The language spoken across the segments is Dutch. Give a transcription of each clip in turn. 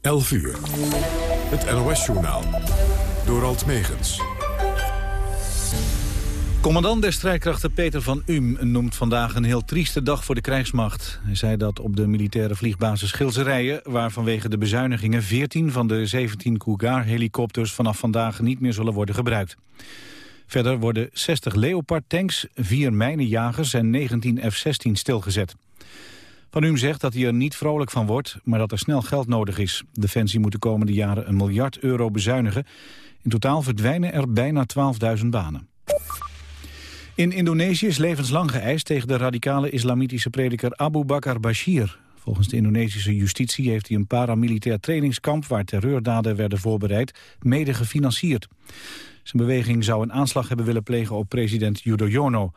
11 uur. Het NOS-journaal. Door Alt Megens. Commandant der strijdkrachten Peter van Um noemt vandaag een heel trieste dag voor de krijgsmacht. Hij zei dat op de militaire vliegbasis Gilserijen... waar vanwege de bezuinigingen 14 van de 17 Cougar-helikopters... vanaf vandaag niet meer zullen worden gebruikt. Verder worden 60 Leopard-tanks, 4 mijnenjagers en 19 F-16 stilgezet. Van Um zegt dat hij er niet vrolijk van wordt, maar dat er snel geld nodig is. Defensie moet de komende jaren een miljard euro bezuinigen. In totaal verdwijnen er bijna 12.000 banen. In Indonesië is levenslang geëist tegen de radicale islamitische prediker Abu Bakr Bashir. Volgens de Indonesische justitie heeft hij een paramilitair trainingskamp... waar terreurdaden werden voorbereid, mede gefinancierd. Zijn beweging zou een aanslag hebben willen plegen op president Yudhoyono.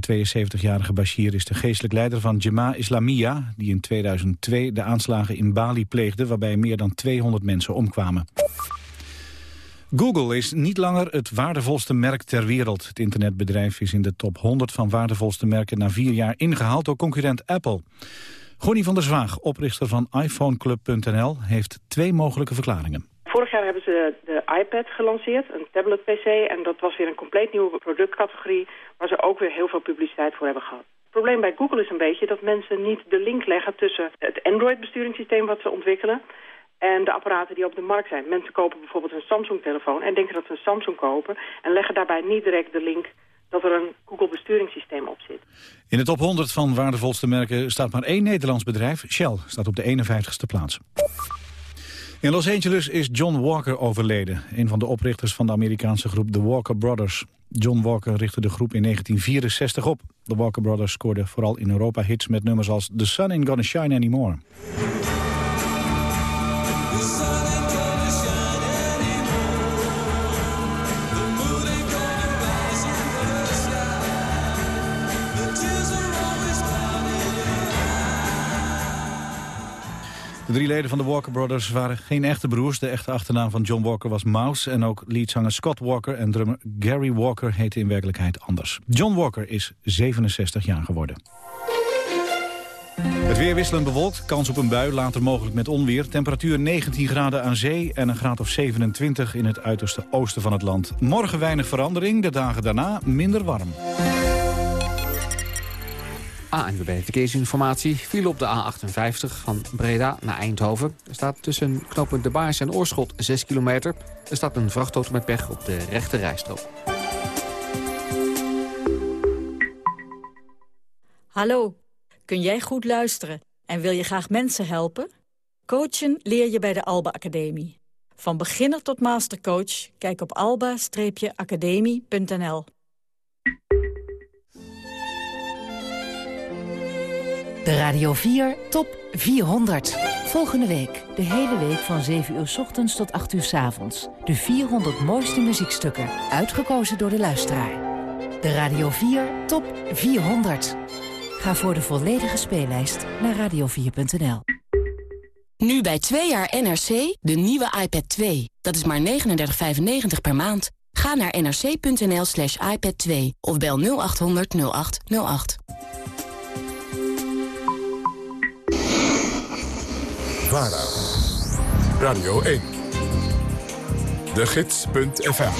De 72-jarige Bashir is de geestelijk leider van Jemaah Islamiyah... die in 2002 de aanslagen in Bali pleegde... waarbij meer dan 200 mensen omkwamen. Google is niet langer het waardevolste merk ter wereld. Het internetbedrijf is in de top 100 van waardevolste merken... na vier jaar ingehaald door concurrent Apple. Gonnie van der Zwaag, oprichter van iPhoneclub.nl... heeft twee mogelijke verklaringen. Vorig jaar hebben ze de iPad gelanceerd, een tablet-pc. En dat was weer een compleet nieuwe productcategorie... waar ze ook weer heel veel publiciteit voor hebben gehad. Het probleem bij Google is een beetje dat mensen niet de link leggen... tussen het Android-besturingssysteem wat ze ontwikkelen... en de apparaten die op de markt zijn. Mensen kopen bijvoorbeeld een Samsung-telefoon en denken dat ze een Samsung kopen... en leggen daarbij niet direct de link dat er een Google-besturingssysteem op zit. In de top 100 van waardevolste merken staat maar één Nederlands bedrijf. Shell staat op de 51ste plaats. In Los Angeles is John Walker overleden, een van de oprichters van de Amerikaanse groep The Walker Brothers. John Walker richtte de groep in 1964 op. De Walker Brothers scoorden vooral in Europa hits met nummers als The Sun Ain't Gonna Shine Anymore. De drie leden van de Walker Brothers waren geen echte broers. De echte achternaam van John Walker was Mouse... en ook leadzanger Scott Walker en drummer Gary Walker heette in werkelijkheid anders. John Walker is 67 jaar geworden. Het weer wisselend bewolkt, kans op een bui, later mogelijk met onweer. Temperatuur 19 graden aan zee en een graad of 27 in het uiterste oosten van het land. Morgen weinig verandering, de dagen daarna minder warm. ANWB Verkeersinformatie viel op de A58 van Breda naar Eindhoven. Er staat tussen knooppunt De Baars en Oorschot 6 kilometer. Er staat een vrachtauto met pech op de rechte rijstrook. Hallo, kun jij goed luisteren en wil je graag mensen helpen? Coachen leer je bij de Alba Academie. Van beginner tot mastercoach, kijk op alba-academie.nl. De Radio 4 Top 400. Volgende week, de hele week van 7 uur s ochtends tot 8 uur s avonds. De 400 mooiste muziekstukken, uitgekozen door de luisteraar. De Radio 4 Top 400. Ga voor de volledige speellijst naar radio4.nl. Nu bij 2 jaar NRC, de nieuwe iPad 2. Dat is maar 39,95 per maand. Ga naar nrc.nl slash iPad 2 of bel 0800 0808. VARA. Radio 1. De Gids.fm.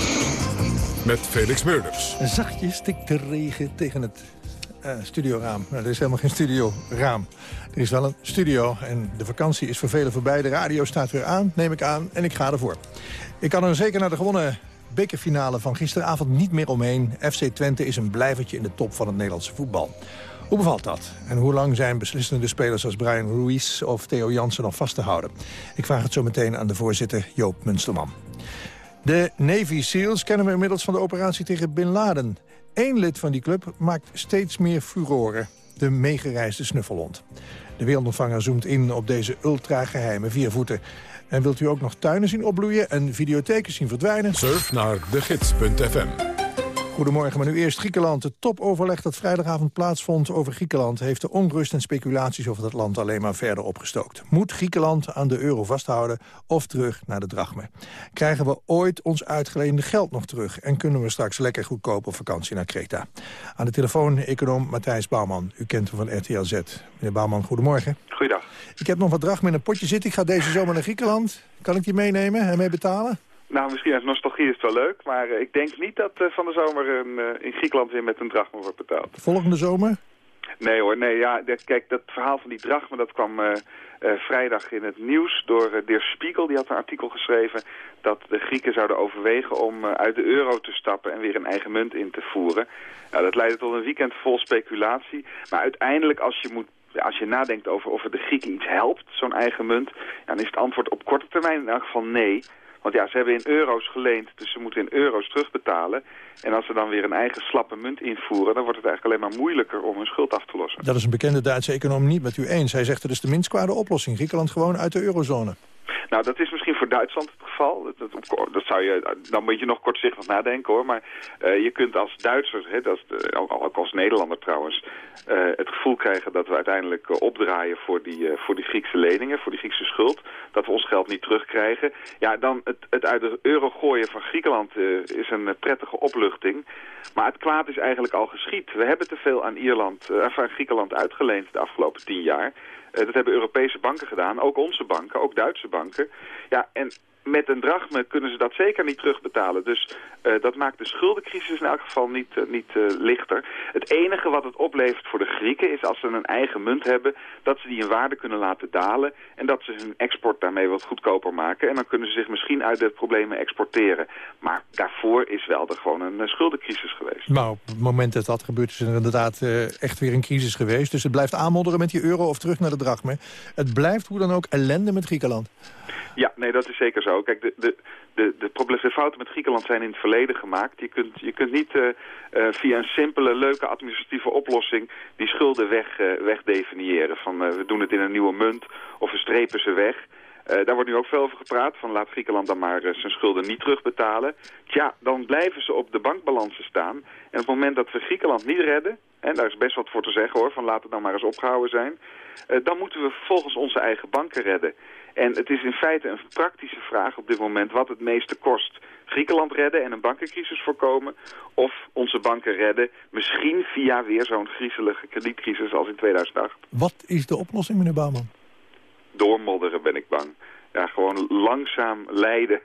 Met Felix Meurders. Zachtjes stikt de regen tegen het uh, studioraam. Nou, er is helemaal geen studioraam. Er is wel een studio en de vakantie is voor velen voorbij. De radio staat weer aan, neem ik aan, en ik ga ervoor. Ik kan er zeker naar de gewonnen bekerfinale van gisteravond niet meer omheen. FC Twente is een blijvertje in de top van het Nederlandse voetbal. Hoe bevalt dat? En hoe lang zijn beslissende spelers als Brian Ruiz of Theo Jansen nog vast te houden? Ik vraag het zo meteen aan de voorzitter Joop Munsterman. De Navy SEALs kennen we inmiddels van de operatie tegen Bin Laden. Eén lid van die club maakt steeds meer furoren. De meegereisde snuffelhond. De wereldontvanger zoomt in op deze ultra-geheime viervoeten. En wilt u ook nog tuinen zien opbloeien en videotheken zien verdwijnen? Surf naar degids.fm Goedemorgen, maar nu eerst Griekenland. Het topoverleg dat vrijdagavond plaatsvond over Griekenland... heeft de onrust en speculaties over dat land alleen maar verder opgestookt. Moet Griekenland aan de euro vasthouden of terug naar de drachme? Krijgen we ooit ons uitgeleende geld nog terug... en kunnen we straks lekker goedkoop op vakantie naar Kreta? Aan de telefoon econoom Matthijs Bouwman. U kent hem van RTL Z. Meneer Bouwman, goedemorgen. Goeiedag. Ik heb nog wat drachme in een potje zitten. Ik ga deze zomer naar Griekenland. Kan ik die meenemen en mee betalen? Nou, misschien als nostalgie is het wel leuk, maar eh, ik denk niet dat uh, van de zomer een, uh, in Griekenland weer met een drachme wordt betaald. Volgende zomer? Nee hoor, nee, ja, kijk, dat verhaal van die drachme, dat kwam vrijdag in het nieuws door De Spiegel. Die had een artikel geschreven dat de Grieken zouden overwegen om uit de euro te stappen en weer een eigen munt in te voeren. Nou, dat leidde tot een weekend vol speculatie, maar uiteindelijk als je moet als je nadenkt over of het de Grieken iets helpt, zo'n eigen munt, dan is het antwoord op korte termijn in elk geval nee. Want ja, ze hebben in euro's geleend, dus ze moeten in euro's terugbetalen. En als ze dan weer een eigen slappe munt invoeren... dan wordt het eigenlijk alleen maar moeilijker om hun schuld af te lossen. Dat is een bekende Duitse econoom niet met u eens. Hij zegt het is de minst kwade oplossing. Griekenland gewoon uit de eurozone. Nou, dat is misschien voor Duitsland het geval. Dat, dat, zou je, dan moet je nog kortzichtig nadenken hoor. Maar uh, je kunt als Duitser, hè, dat ook, als Nederlander trouwens, uh, het gevoel krijgen dat we uiteindelijk uh, opdraaien voor die, voor die Griekse leningen, voor die Griekse schuld. Dat we ons geld niet terugkrijgen. Ja, dan het, het uit de euro gooien van Griekenland is een prettige opluchting. Maar het kwaad is eigenlijk al geschied. We hebben te veel aan, Ierland, aan Griekenland uitgeleend de afgelopen tien jaar. Uh, dat hebben Europese banken gedaan, ook onze banken, ook Duitse banken. Ja, en met een drachme kunnen ze dat zeker niet terugbetalen. Dus uh, dat maakt de schuldencrisis in elk geval niet, uh, niet uh, lichter. Het enige wat het oplevert voor de Grieken is als ze een eigen munt hebben... dat ze die in waarde kunnen laten dalen... en dat ze hun export daarmee wat goedkoper maken. En dan kunnen ze zich misschien uit de problemen exporteren. Maar daarvoor is wel er gewoon een schuldencrisis geweest. Maar op het moment dat dat gebeurt is er inderdaad echt weer een crisis geweest. Dus het blijft aanmodderen met die euro of terug naar de drachme. Het blijft hoe dan ook ellende met Griekenland. Ja, nee, dat is zeker zo. Kijk, de, de, de, de, de fouten met Griekenland zijn in het verleden gemaakt. Je kunt, je kunt niet uh, uh, via een simpele, leuke administratieve oplossing die schulden weg, uh, wegdefiniëren. Van we doen het in een nieuwe munt of we strepen ze weg. daar wordt nu ook veel over gepraat, van laat Griekenland dan maar zijn schulden niet terugbetalen. Tja, dan blijven ze op de bankbalansen staan. En op het moment dat we Griekenland niet redden, en daar is best wat voor te zeggen hoor, van laat het dan maar eens opgehouden zijn. dan moeten we vervolgens onze eigen banken redden. En het is in feite een praktische vraag op dit moment wat het meeste kost. Griekenland redden en een bankencrisis voorkomen. Of onze banken redden, misschien via weer zo'n griezelige kredietcrisis als in 2008. Wat is de oplossing, meneer Bouwman? Doormodderen ben ik bang. Ja, gewoon langzaam leiden,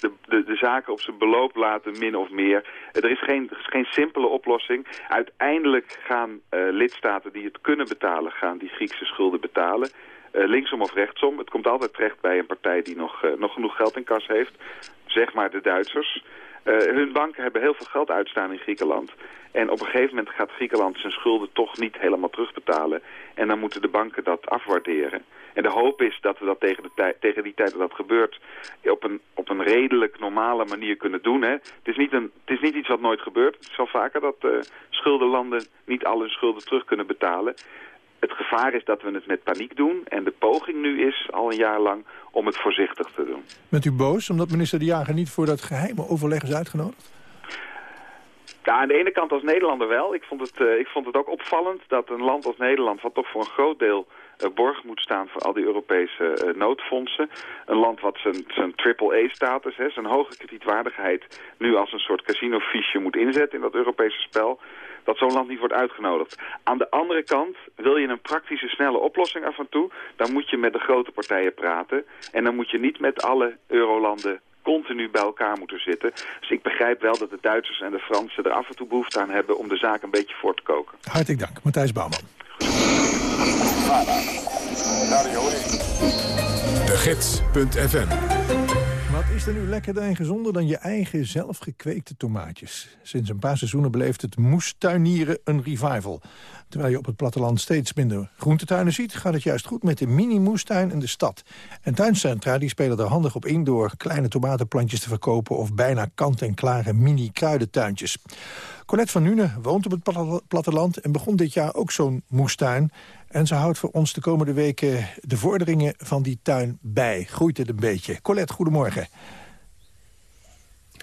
de, de, de zaken op zijn beloop laten, min of meer. Er is geen, er is geen simpele oplossing. Uiteindelijk gaan uh, lidstaten die het kunnen betalen, gaan die Griekse schulden betalen. Uh, linksom of rechtsom. Het komt altijd terecht bij een partij die nog, uh, nog genoeg geld in kas heeft. Zeg maar de Duitsers. Uh, hun banken hebben heel veel geld uitstaan in Griekenland. En op een gegeven moment gaat Griekenland zijn schulden toch niet helemaal terugbetalen. En dan moeten de banken dat afwaarderen. En de hoop is dat we dat tegen, de tegen die tijd dat dat gebeurt... op een, op een redelijk normale manier kunnen doen. Hè. Het, is niet een, het is niet iets wat nooit gebeurt. Het is wel vaker dat schuldenlanden niet al hun schulden terug kunnen betalen. Het gevaar is dat we het met paniek doen. En de poging nu is, al een jaar lang, om het voorzichtig te doen. Bent u boos omdat minister De Jager niet voor dat geheime overleg is uitgenodigd? Ja, aan de ene kant als Nederlander wel. Ik vond het, uh, ik vond het ook opvallend dat een land als Nederland... wat toch voor een groot deel uh, borg moet staan voor al die Europese uh, noodfondsen. Een land wat zijn, zijn triple-A-status, zijn hoge kredietwaardigheid... nu als een soort casinofiche moet inzetten in dat Europese spel dat zo'n land niet wordt uitgenodigd. Aan de andere kant, wil je een praktische, snelle oplossing af en toe... dan moet je met de grote partijen praten. En dan moet je niet met alle eurolanden continu bij elkaar moeten zitten. Dus ik begrijp wel dat de Duitsers en de Fransen er af en toe behoefte aan hebben... om de zaak een beetje voor te koken. Hartelijk dank. Matthijs Bouwman. De Gids.fm is er nu lekkerder en gezonder dan je eigen zelfgekweekte tomaatjes? Sinds een paar seizoenen beleeft het moestuinieren een revival. Terwijl je op het platteland steeds minder groentetuinen ziet... gaat het juist goed met de mini-moestuin in de stad. En tuincentra die spelen er handig op in... door kleine tomatenplantjes te verkopen... of bijna kant-en-klare mini-kruidentuintjes. Colette van Nune woont op het platteland... en begon dit jaar ook zo'n moestuin. En ze houdt voor ons de komende weken de vorderingen van die tuin bij. Groeit het een beetje. Colette, goedemorgen.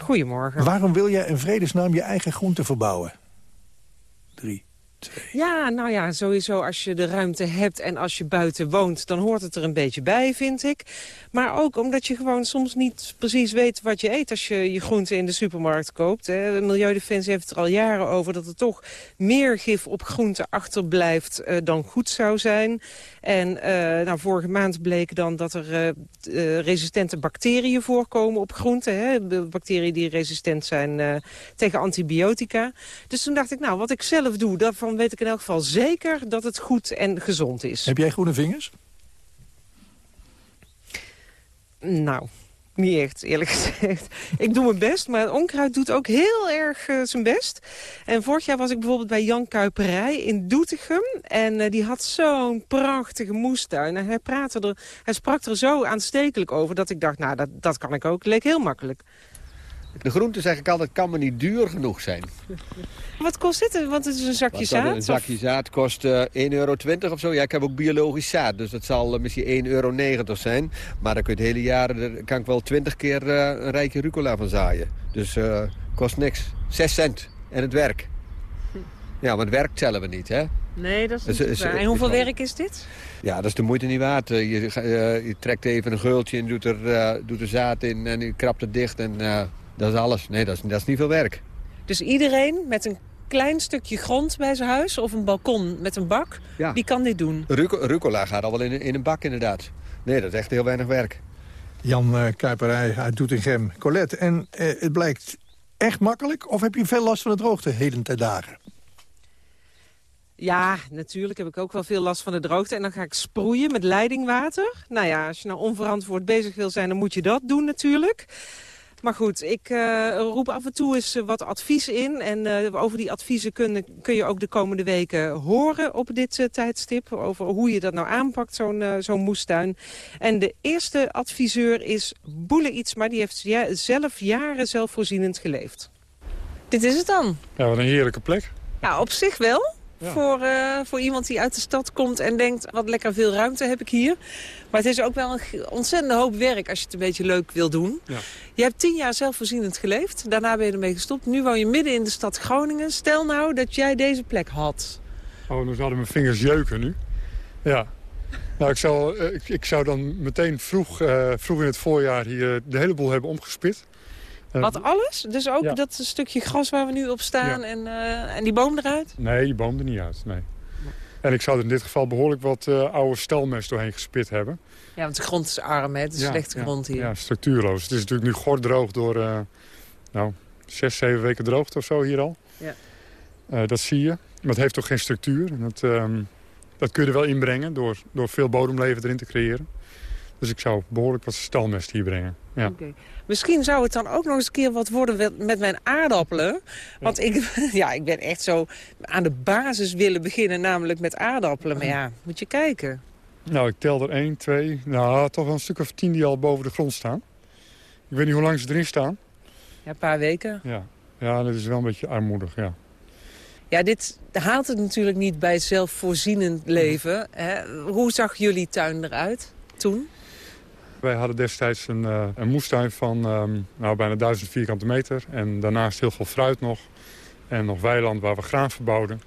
Goedemorgen. Waarom wil jij in vredesnaam je eigen groente verbouwen? Drie. Ja, nou ja, sowieso als je de ruimte hebt en als je buiten woont... dan hoort het er een beetje bij, vind ik. Maar ook omdat je gewoon soms niet precies weet wat je eet... als je je groenten in de supermarkt koopt. Hè. De Milieudefensie heeft het er al jaren over... dat er toch meer gif op groenten achterblijft uh, dan goed zou zijn. En uh, nou, vorige maand bleek dan dat er uh, resistente bacteriën voorkomen op groenten. Hè. Bacteriën die resistent zijn tegen antibiotica. Dus toen dacht ik, nou, wat ik zelf doe... daarvan weet ik in elk geval zeker dat het goed en gezond is. Heb jij groene vingers? Nou, niet echt, eerlijk gezegd. Ik doe mijn best, maar onkruid doet ook heel erg uh, zijn best. En vorig jaar was ik bijvoorbeeld bij Jan Kuiperij in Doetinchem. En uh, die had zo'n prachtige moestuin. En hij, praatte er, hij sprak er zo aanstekelijk over dat ik dacht, nou, dat, dat kan ik ook. Leek heel makkelijk. De groente zeg ik altijd, kan maar niet duur genoeg zijn. Wat kost dit? Want het is een zakje zaad? Een zakje zaad kost uh, 1,20 euro of zo. Ja, ik heb ook biologisch zaad, dus dat zal uh, misschien 1,90 euro zijn. Maar dan kun je het hele jaar, daar kan ik wel 20 keer uh, een rijke rucola van zaaien. Dus kost niks. 6 cent. En het werk. Ja, maar het werk tellen we niet, hè? Nee, dat is niet dus, En hoeveel werk is dit? Ja, dat is de moeite niet waard. Je, je trekt even een geultje en doet er, doet er zaad in en je krapt het dicht en dat is alles. Nee, dat is, dat is niet veel werk. Dus iedereen met een klein stukje grond bij zijn huis of een balkon met een bak, ja. die kan dit doen? Rucola gaat al wel in, in een bak inderdaad. Nee, dat is echt heel weinig werk. Jan uh, Kuiperij uit Doetinchem. Colette, en uh, het blijkt echt makkelijk of heb je veel last van de droogte heden ten dagen? Ja, natuurlijk heb ik ook wel veel last van de droogte. En dan ga ik sproeien met leidingwater. Nou ja, als je nou onverantwoord bezig wil zijn, dan moet je dat doen natuurlijk. Maar goed, ik uh, roep af en toe eens wat advies in. En uh, over die adviezen kun, kun je ook de komende weken horen op dit uh, tijdstip. Over hoe je dat nou aanpakt, zo'n zo'n moestuin. En de eerste adviseur is Boele Ietsma. Die heeft zelf jaren zelfvoorzienend geleefd. Dit is het dan. Ja, wat een heerlijke plek. Ja, op zich wel. Ja. Voor, uh, voor iemand die uit de stad komt en denkt... wat lekker veel ruimte heb ik hier. Maar het is ook wel een ontzettende hoop werk als je het een beetje leuk wil doen. Ja. Je hebt tien jaar zelfvoorzienend geleefd. Daarna ben je ermee gestopt. Nu woon je midden in de stad Groningen. Stel nou dat jij deze plek had. Oh, dan zouden mijn vingers jeuken nu. Ja. Nou, ik zou, ik, ik zou dan meteen vroeg, uh, vroeg in het voorjaar hier de hele boel hebben omgespit. Wat, alles? Dus ook dat stukje gras waar we nu op staan en, uh, en die boom eruit? Nee, die boom er niet uit, nee. En ik zou er in dit geval behoorlijk wat uh, oude stelmest doorheen gespit hebben. Ja, want de grond is arm, hè? Het is ja, slechte grond hier. Ja, structuurloos. Het is natuurlijk nu gordroog door, uh, nou, zes, zeven weken droogte of zo hier al. Ja. Uh, dat zie je. Maar het heeft toch geen structuur. En dat, um, dat kun je er wel inbrengen door, door veel bodemleven erin te creëren. Dus ik zou behoorlijk wat stalmest hier brengen. Ja. Okay. Misschien zou het dan ook nog eens een keer wat worden met mijn aardappelen. Want ja. Ik, ja, ik ben echt zo aan de basis willen beginnen, namelijk met aardappelen. Maar ja, moet je kijken. Nou, ik tel er 1, 2, nou toch wel een stuk of tien die al boven de grond staan. Ik weet niet hoe lang ze erin staan. Ja, een paar weken. Ja, ja dat is wel een beetje armoedig, ja. Ja, dit haalt het natuurlijk niet bij zelfvoorzienend leven. Hè? Hoe zag jullie tuin eruit toen? Wij hadden destijds een, uh, een moestuin van um, nou, bijna 1000 vierkante meter. En daarnaast heel veel fruit nog. En nog weiland waar we graan verbouwden.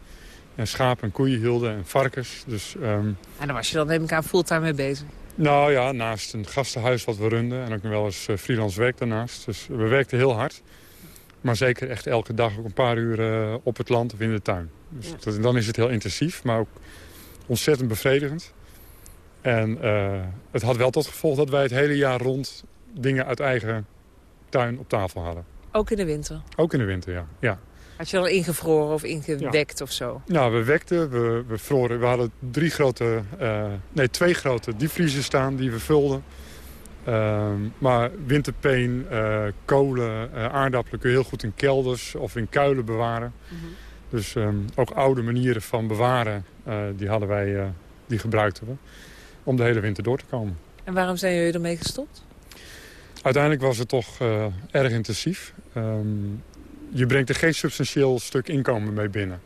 En schapen en koeien hielden en varkens. Dus, um... En daar was je dan neem ik aan fulltime mee bezig? Nou ja, naast een gastenhuis wat we runden. En ook nog wel eens uh, freelance werk daarnaast. Dus we werkten heel hard. Maar zeker echt elke dag ook een paar uur uh, op het land of in de tuin. Dus ja. dat, dan is het heel intensief, maar ook ontzettend bevredigend. En uh, het had wel tot gevolg dat wij het hele jaar rond dingen uit eigen tuin op tafel hadden. Ook in de winter? Ook in de winter, ja. ja. Had je al ingevroren of ingewekt ja. of zo? Nou, we wekten, we, we vroren. We hadden drie grote, uh, nee, twee grote diepvriezen staan die we vulden. Uh, maar winterpeen, uh, kolen, aardappelen kun je heel goed in kelders of in kuilen bewaren. Mm -hmm. Dus um, ook oude manieren van bewaren, die hadden wij, die gebruikten we om de hele winter door te komen. En waarom zijn jullie ermee gestopt? Uiteindelijk was het toch uh, erg intensief. Um, je brengt er geen substantieel stuk inkomen mee binnen.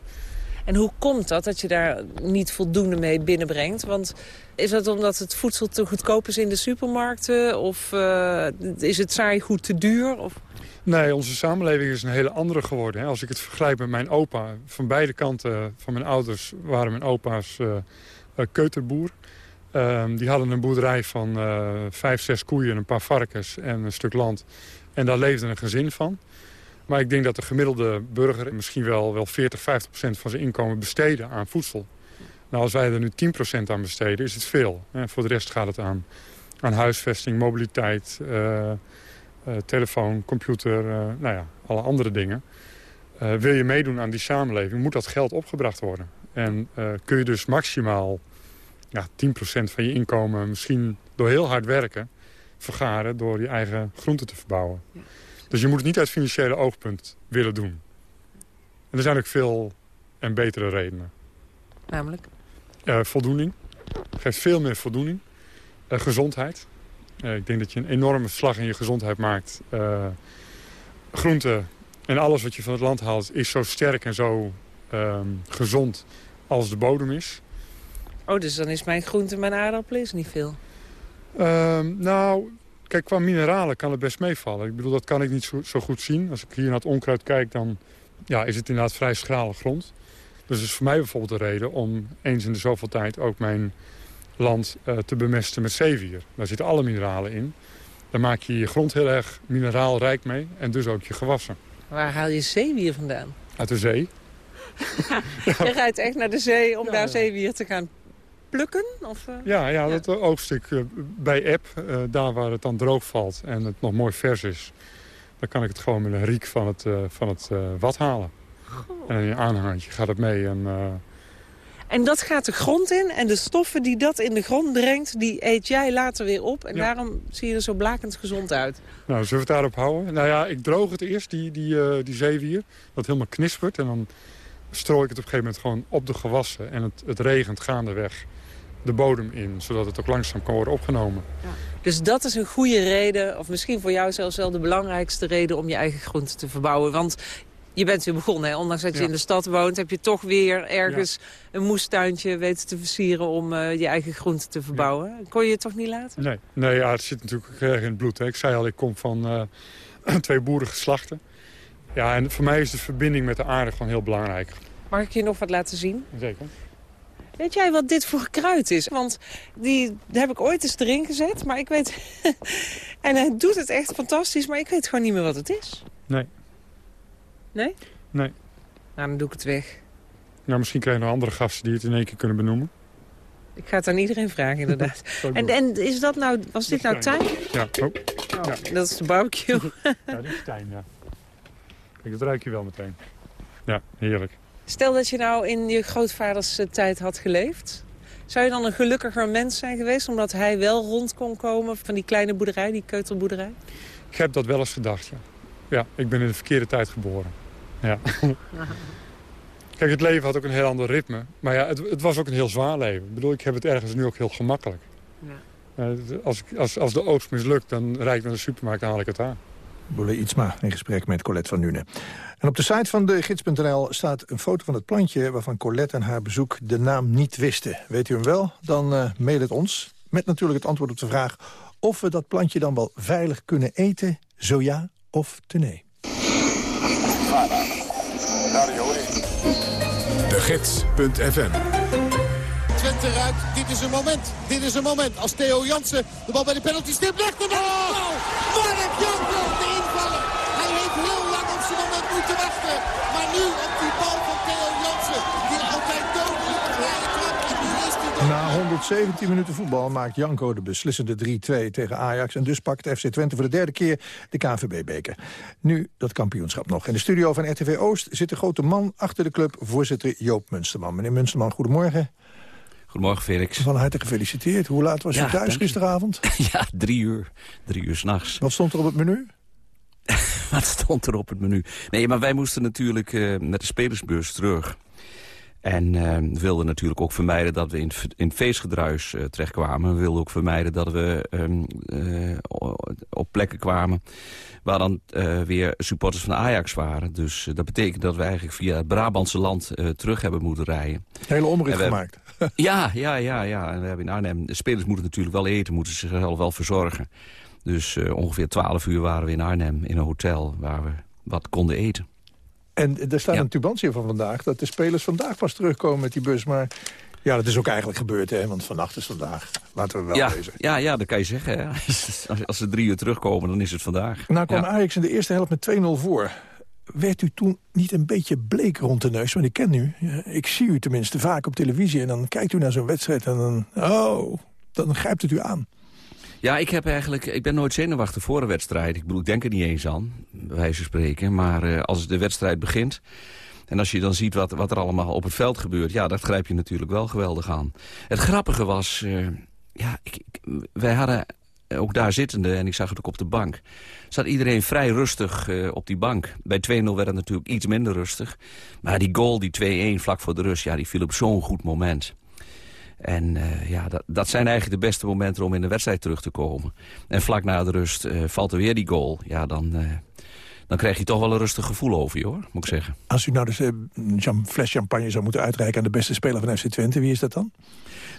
En hoe komt dat, dat je daar niet voldoende mee binnenbrengt? Want is dat omdat het voedsel te goedkoop is in de supermarkten? Of uh, is het saai goed te duur? Of... Nee, onze samenleving is een hele andere geworden. Hè. Als ik het vergelijk met mijn opa. Van beide kanten van mijn ouders waren mijn opa's uh, keuterboer. Ehm, die hadden een boerderij van uh, vijf, zes koeien, een paar varkens en een stuk land. En daar leefde een gezin van. Maar ik denk dat de gemiddelde burger misschien wel, wel 40, 50 procent van zijn inkomen besteden aan voedsel. Nou, als wij er nu 10 procent aan besteden, is het veel. Voor de rest gaat het aan, aan huisvesting, mobiliteit, uh, uh, telefoon, computer, nou ja, alle andere dingen. wil je meedoen aan die samenleving, moet dat geld opgebracht worden. En kun je dus maximaal ja, 10% van je inkomen misschien door heel hard werken vergaren door je eigen groenten te verbouwen. Dus je moet het niet uit financiële oogpunt willen doen. En er zijn ook veel en betere redenen. Namelijk? Uh, voldoening. Geeft veel meer voldoening. Uh, gezondheid. Uh, ik denk dat je een enorme slag in je gezondheid maakt. groenten en alles wat je van het land haalt is zo sterk en zo ehm, gezond als de bodem is. Oh, dus dan is mijn groente mijn aardappel is niet veel? Ehm, nou, kijk, qua mineralen kan het best meevallen. Ik bedoel, dat kan ik niet zo, zo, goed zien. Als ik hier naar het onkruid kijk, dan ja, is het inderdaad vrij schrale grond. Dus het is voor mij bijvoorbeeld de reden om eens in de zoveel tijd ook mijn land uh, te bemesten met zeewier. Daar zitten alle mineralen in. Dan maak je je grond heel erg mineraalrijk mee en dus ook je gewassen. Waar haal je zeewier vandaan? Uit de zee. je rijdt echt naar de zee om daar zeewier te gaan plukken? Of, uh... ja, ja, dat oogstuk uh, bij app, uh, daar waar het dan droog valt en het nog mooi vers is... dan kan ik het gewoon met een riek van het, van het wat halen. Goh. En in je aanhangertje gaat het mee. En, en dat gaat de grond in en de stoffen die dat in de grond brengt... die eet jij later weer op en ja. daarom zie je er zo blakend gezond uit. Nou, zullen we het daarop houden? Nou ja, ik droog het eerst, die, die, die zeewier. Dat helemaal knispert en dan strooi ik het op een gegeven moment gewoon op de gewassen. En het, het regent gaandeweg de bodem in, zodat het ook langzaam kan worden opgenomen. Ja. Dus dat is een goede reden, of misschien voor jou zelfs wel de belangrijkste reden... om je eigen groenten te verbouwen. Want je bent weer begonnen, hè? ondanks dat je ja. in de stad woont... heb je toch weer ergens ja. een moestuintje weten te versieren... om uh, je eigen groenten te verbouwen. Kon je het toch niet laten? Nee, nee ja, het zit natuurlijk erg in het bloed. Hè. Ik zei al, ik kom van uh, twee boerengeslachten. Ja, en voor mij is de verbinding met de aarde gewoon heel belangrijk. Mag ik je nog wat laten zien? Zeker. Weet jij wat dit voor kruid is? Want die heb ik ooit eens erin gezet, maar ik weet... en hij doet het echt fantastisch, maar ik weet gewoon niet meer wat het is. Nee. Nee? Nee. Nou, dan doe ik het weg. Nou, misschien krijgen we nog andere gasten die het in één keer kunnen benoemen. Ik ga het aan iedereen vragen, inderdaad. en, en is dat nou, was dit nou tuin? Ja. Oh. oh ja. Dat is de barbecue. ja, dit is tuin, ja. Kijk, dat ruik je wel meteen. Ja, heerlijk. Stel dat je nou in je grootvaders tijd had geleefd. Zou je dan een gelukkiger mens zijn geweest... omdat hij wel rond kon komen van die kleine boerderij, die keuterboerderij? Ik heb dat wel eens gedacht, ja. Ja, ik ben in de verkeerde tijd geboren. Ja. Kijk, het leven had ook een heel ander ritme. Maar ja, het, het, was ook een heel zwaar leven. Ik bedoel, ik heb het ergens nu ook heel gemakkelijk. Ja. als, als, als de oogst mislukt, dan rijd ik naar de supermarkt en haal ik het aan. Boele Ietsma in gesprek met Colette van Nune. En op de site van de gids.nl staat een foto van het plantje... waarvan Colette en haar bezoek de naam niet wisten. Weet u hem wel? Dan uh, mail het ons. Met natuurlijk het antwoord op de vraag... of we dat plantje dan wel veilig kunnen eten, zo ja of te nee. De Gids.fm Twente ruikt. Dit is een moment. Dit is een moment. Als Theo Jansen de bal bij de penalty stipt legt. Oh! Mark Jansen de invallen. Hij heeft heel lang op wachten. Maar nu op die bal van Theo Jansen. Die altijd dodelijk vrije trap. En nu is hij Na 117 minuten voetbal maakt Janko de beslissende 3-2 tegen Ajax. En dus pakt FC Twente voor de derde keer de KNVB-beker. Nu dat kampioenschap nog. In de studio van RTV Oost zit de grote man achter de club, voorzitter Joop Munsterman. Meneer Munsterman, goedemorgen. Goedemorgen, Felix. Van harte gefeliciteerd. Hoe laat was je thuis gisteravond? Ja, drie uur. Drie uur s'nachts. Wat stond er op het menu? Wat stond er op het menu? Nee, maar wij moesten natuurlijk uh, met de spelersbeurs terug. En uh, wilden natuurlijk ook vermijden dat we in, in feestgedruis uh, terechtkwamen. We wilden ook vermijden dat we um, uh, op plekken kwamen... waar dan weer supporters van Ajax waren. Dus dat betekent dat we eigenlijk via het Brabantse land terug hebben moeten rijden. Hele omrit gemaakt. ja, ja, ja, ja. En we hebben in Arnhem... De spelers moeten natuurlijk wel eten, moeten zichzelf wel verzorgen. Dus ongeveer 12 uur waren we in Arnhem in een hotel waar we wat konden eten. En er staat ja. een tubantie van vandaag... dat de spelers vandaag pas terugkomen met die bus. Maar ja, dat is ook eigenlijk gebeurd, hè? Want vannacht is vandaag. Laten we wel ja, lezen. Ja, ja, dat kan je zeggen. Hè? Als ze drie uur terugkomen, dan is het vandaag. Nou kwam ja. Ajax in de eerste helft met 2-0 voor. Werd u toen niet een beetje bleek rond de neus? Want ik ken u. Ik zie u tenminste vaak op televisie. En dan kijkt u naar zo'n wedstrijd en dan... Oh, dan grijpt het u aan. Ja, ik, heb eigenlijk, ik ben nooit zenuwachtig voor een wedstrijd. Ik bedoel, ik denk er niet eens aan, bij wijze van spreken. Maar uh, als de wedstrijd begint... en als je dan ziet wat, wat er allemaal op het veld gebeurt... ja, dat grijp je natuurlijk wel geweldig aan. Het grappige was... Uh, ja, ik, ik, wij hadden ook daar zittende, en ik zag het ook op de bank... zat iedereen vrij rustig uh, op die bank. Bij 2-0 werd het natuurlijk iets minder rustig. Maar die goal, die 2-1 vlak voor de rust... ja, die viel op zo'n goed moment... En uh, ja, dat, dat zijn eigenlijk de beste momenten om in de wedstrijd terug te komen. En vlak na de rust uh, valt er weer die goal. Ja, dan, uh, dan krijg je toch wel een rustig gevoel over je, hoor, moet ik zeggen. Als u nou dus een fles champagne zou moeten uitreiken... aan de beste speler van FC Twente, wie is dat dan?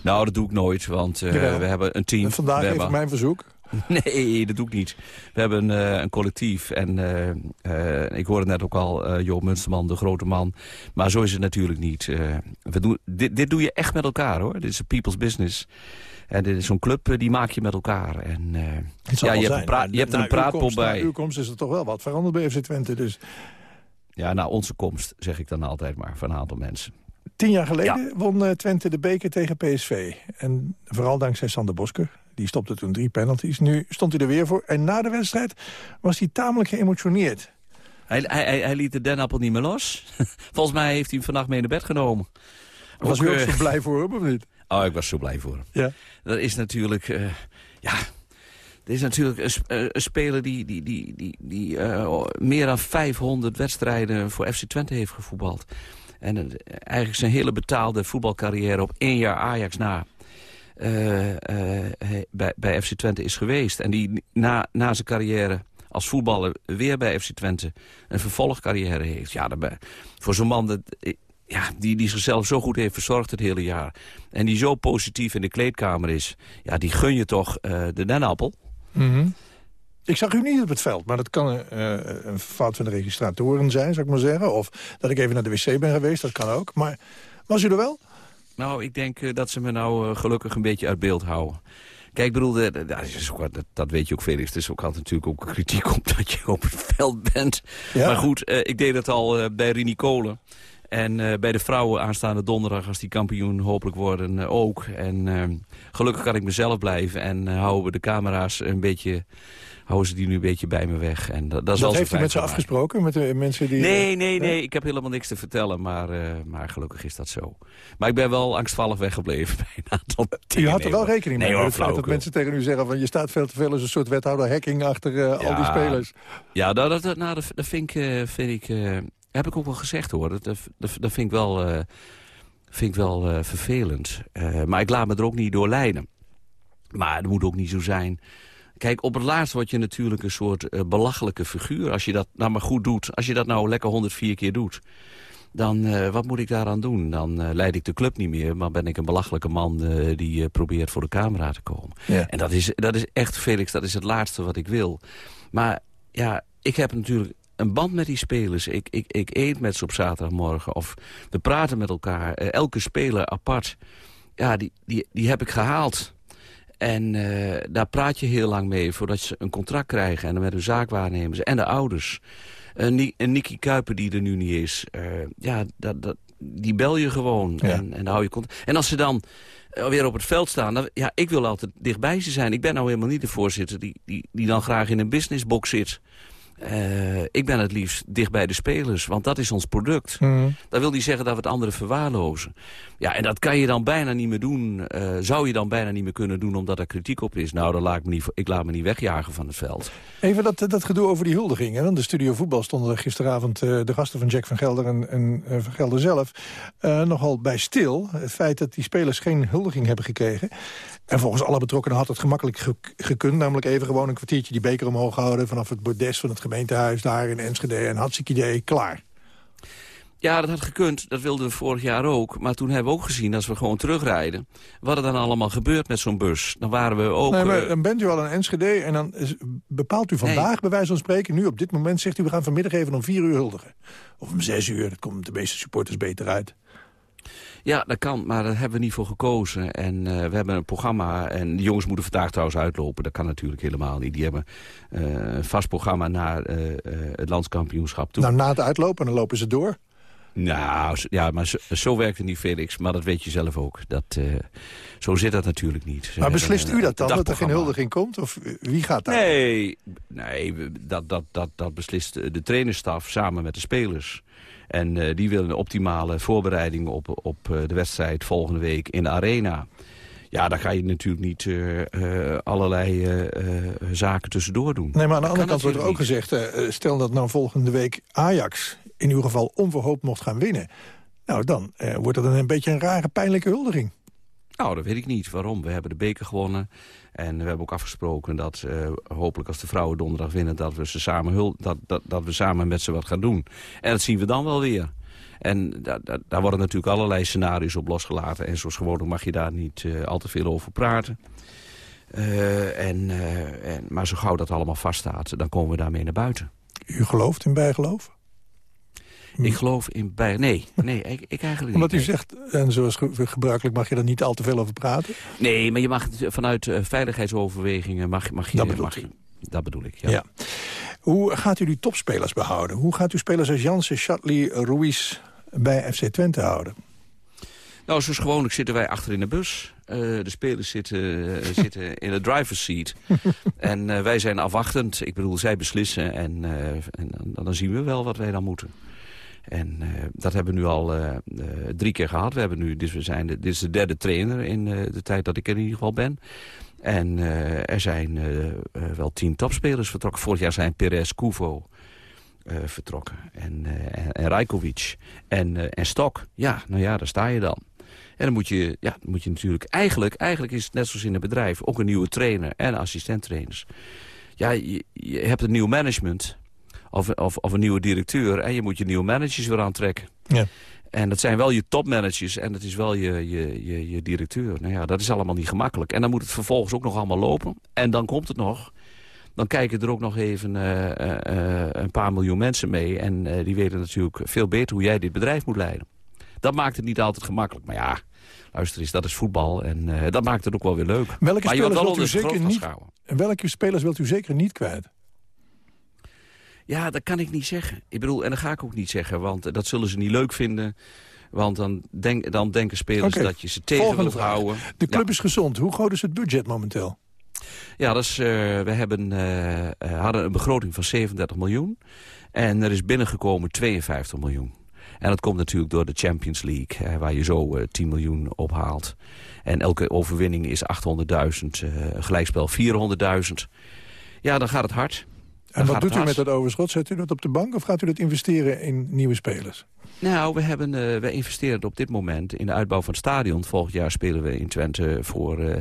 Nou, dat doe ik nooit, want we hebben een team. En vandaag even hebben... mijn verzoek. Nee, dat doe ik niet. We hebben uh, een collectief en uh, uh, ik hoorde net ook al Joop Munsterman, de grote man. Maar zo is het natuurlijk niet. we doen, dit, dit doe je echt met elkaar hoor. Dit is een people's business. En dit is zo'n club, die maak je met elkaar. En, ja, je hebt, een je hebt er een praatpop bij. Na uw komst is er toch wel wat veranderd bij FC Twente. Dus... Ja, na onze komst, zeg ik dan altijd maar, van een aantal mensen. Tien jaar geleden ja. won Twente de beker tegen PSV. En vooral dankzij Sander Bosker. Die stopte toen drie penalties. Nu stond hij er weer voor. En na de wedstrijd was hij tamelijk geëmotioneerd. Hij, hij, hij liet de dennappel niet meer los. Volgens mij heeft hij hem vannacht mee naar bed genomen. Was u ook zo blij voor hem, of niet? Oh, ik was zo blij voor hem. Ja. Dat is natuurlijk... Uh, ja, er is natuurlijk een, een speler die, die, die, die, die uh, meer dan 500 wedstrijden voor FC Twente heeft gevoetbald. En uh, eigenlijk zijn hele betaalde voetbalcarrière op één jaar Ajax na bij, bij FC Twente is geweest. En die na, na zijn carrière als voetballer weer bij FC Twente een vervolgcarrière heeft. Ja, daarbij, voor zo'n man dat, ja, die, die zichzelf zo goed heeft verzorgd het hele jaar. En die zo positief in de kleedkamer is. Ja, die gun je toch uh, de dennappel. Mm -hmm. Ik zag u niet op het veld, maar dat kan uh, een fout van de registratoren zijn, zou ik maar zeggen. Of dat ik even naar de wc ben geweest, dat kan ook. Maar was u er wel? Nou, ik denk uh, dat ze me nou uh, gelukkig een beetje uit beeld houden. Kijk, bedoel, de, de, dat, dat, weet je ook, Felix. Het is ook altijd natuurlijk ook kritiek op dat je op het veld bent. Ja. Maar goed, uh, ik deed dat al bij Rini Kolen. En uh, bij de vrouwen aanstaande donderdag, als die kampioen hopelijk worden, uh, ook. En uh, gelukkig kan ik mezelf blijven en houden we de camera's een beetje... Houden ze die nu een beetje bij me weg. En dat, dat, dat heeft u met ze afgesproken? Met de mensen die, nee, nee, nee. Ik heb helemaal niks te vertellen. Maar, maar gelukkig is dat zo. Maar ik ben wel angstvallig weggebleven bij een aantal U had er wel rekening mee nee, dat mensen tegen u zeggen... van je staat veel te veel als een soort wethouder hacking achter ja, al die spelers. Ja, dat, dat, nou, dat, dat vind ik... vind ik heb ik ook wel gezegd hoor. Dat, dat, dat vind ik wel, uh, vind ik wel uh, vervelend. Uh, maar ik laat me er ook niet door leiden. Maar het moet ook niet zo zijn. Kijk, op het laatst word je natuurlijk een soort belachelijke figuur. Als je dat nou maar goed doet. Als je dat nou lekker 104 keer doet. Dan, wat moet ik daaraan doen? Dan leid ik de club niet meer. Maar ben ik een belachelijke man die probeert voor de camera te komen. Ja. En dat is, dat is echt, Felix, dat is het laatste wat ik wil. Maar ja, ik heb natuurlijk een band met die spelers. Ik, ik, ik eet met ze op zaterdagmorgen. Of we praten met elkaar. Uh, elke speler apart. Ja, die, die, die heb ik gehaald. En uh, daar praat je heel lang mee voordat ze een contract krijgen. En dan met hun zaakwaarnemers en de ouders. Uh, en Nicky Kuiper die er nu niet is. ja, dat, dat, die bel je gewoon. Ja. En, en hou je contact. En als ze dan weer op het veld staan. Dan, ja, ik wil altijd dichtbij ze zijn. Ik ben nou helemaal niet de voorzitter die, die, die dan graag in een businessbox zit. Uh, ik ben het liefst dicht bij de spelers, want dat is ons product. Mhm. Dat wil niet zeggen dat we het andere verwaarlozen. Ja, en dat kan je dan bijna niet meer doen. Uh, zou je dan bijna niet meer kunnen doen omdat er kritiek op is. Nou, dan laat ik, me niet, ik laat me niet wegjagen van het veld. Even dat, dat gedoe over die huldiging. Hè? De studio voetbal stonden er gisteravond uh, de gasten van Jack van Gelder en, en van Gelder zelf nogal bij stil. Het feit dat die spelers geen huldiging hebben gekregen. En volgens alle betrokkenen had het gemakkelijk ge gekund. Namelijk even gewoon een kwartiertje die beker omhoog houden... vanaf het bordes van het gemeentehuis daar in Enschede. En hartstikke idee, klaar. Ja, dat had gekund. Dat wilden we vorig jaar ook. Maar toen hebben we ook gezien, als we gewoon terugrijden... wat er dan allemaal gebeurt met zo'n bus. Dan waren we ook... Nee, maar uh... dan bent u al in Enschede en dan is, bepaalt u vandaag, nee. bij wijze van spreken... nu op dit moment zegt u, we gaan vanmiddag even om vier uur huldigen. Of om zes uur, dat komt de meeste supporters beter uit. Ja, dat kan, maar daar hebben we niet voor gekozen. En uh, we hebben een programma, en de jongens moeten vandaag trouwens uitlopen. Dat kan natuurlijk helemaal niet. Die hebben uh, een vast programma naar uh, het landskampioenschap toe. Nou, na het uitlopen, dan lopen ze door. Nou, ja, maar zo, zo werkt het niet, Felix. Maar dat weet je zelf ook. Dat, zo zit dat natuurlijk niet. Maar beslist u dat dan, dat er geen huldiging komt? Of wie gaat daar? Nee, nee dat, dat, dat, dat beslist de trainerstaf samen met de spelers. En uh, die willen een optimale voorbereiding op, op de wedstrijd volgende week in de arena. Ja, daar ga je natuurlijk niet uh, allerlei zaken tussendoor doen. Nee, maar aan de dat andere kant wordt er ook gezegd... stel dat nou volgende week Ajax in uw geval onverhoopt mocht gaan winnen... nou, dan wordt dat een beetje een rare, pijnlijke huldiging. Nou, dat weet ik niet. Waarom? We hebben de beker gewonnen. En we hebben ook afgesproken dat uh, hopelijk als de vrouwen donderdag winnen... dat we, ze samen hul dat, dat, dat we samen met ze wat gaan doen. En dat zien we dan wel weer. En da da daar worden natuurlijk allerlei scenario's op losgelaten. En zoals gewoonlijk mag je daar niet uh, al te veel over praten. Uh, en, en, maar zo gauw dat allemaal vaststaat, dan komen we daarmee naar buiten. U gelooft in bijgeloof? Ik geloof in bij... Nee, nee ik, ik eigenlijk Omdat niet. u zegt, en zoals ge gebruikelijk mag je er niet al te veel over praten? Nee, maar je mag vanuit uh, veiligheidsoverwegingen mag, mag je... Dat bedoel, mag je, dat bedoel ik, ja. ja. Hoe gaat u die topspelers behouden? Hoe gaat u spelers als Jansen, Shatley, Ruiz bij FC Twente houden? Nou, zoals gewoonlijk zitten wij achter in de bus. Uh, de spelers zitten, uh, zitten in de driver's seat. en uh, wij zijn afwachtend. Ik bedoel, zij beslissen. En, en dan, dan zien we wel wat wij dan moeten. En uh, dat hebben we nu al uh, uh, drie keer gehad. We hebben nu, dus we zijn dit is de derde trainer in de tijd dat ik in ieder geval ben. En er zijn wel tien topspelers vertrokken. Vorig jaar zijn Perez, Kuvo vertrokken. En, en, en Rajkovic. En, Stok. Ja, nou ja, daar sta je dan. En dan moet je, ja, moet je natuurlijk... Eigenlijk, eigenlijk is het net zoals in een bedrijf. Ook een nieuwe trainer en assistenttrainers. Ja, je hebt een nieuw management of, of, of, een nieuwe directeur. En je moet je nieuwe managers weer aantrekken. Ja. En dat zijn wel je topmanagers en dat is wel je, je, je, je directeur. Nou ja, dat is allemaal niet gemakkelijk. En dan moet het vervolgens ook nog allemaal lopen. En dan komt het nog. Dan kijken er ook nog even uh, uh, een paar miljoen mensen mee. En uh, die weten natuurlijk veel beter hoe jij dit bedrijf moet leiden. Dat maakt het niet altijd gemakkelijk. Maar ja, luister eens, dat is voetbal. En dat maakt het ook wel weer leuk. Welke maar spelers, wilt u zeker niet, welke spelers wilt u zeker niet kwijt? Ja, dat kan ik niet zeggen. Ik bedoel, en dat ga ik ook niet zeggen, want dat zullen ze niet leuk vinden. Want dan, denk, dan denken spelers okay. dat je ze tegen Volgende wilt houden. De club ja. is gezond. Hoe groot is het budget momenteel? Ja, dat is, uh, we hebben, uh, hadden een begroting van 37 miljoen. En er is binnengekomen 52 miljoen. En dat komt natuurlijk door de Champions League, hè, waar je zo uh, 10 miljoen ophaalt. En elke overwinning is 800.000, gelijkspel 400.000. Ja, dan gaat het hard. En wat doet u met dat overschot? Zet u dat op de bank of gaat u dat investeren in nieuwe spelers? Nou, we, hebben, uh, we investeren op dit moment in de uitbouw van het stadion. Volgend jaar spelen we in Twente voor uh,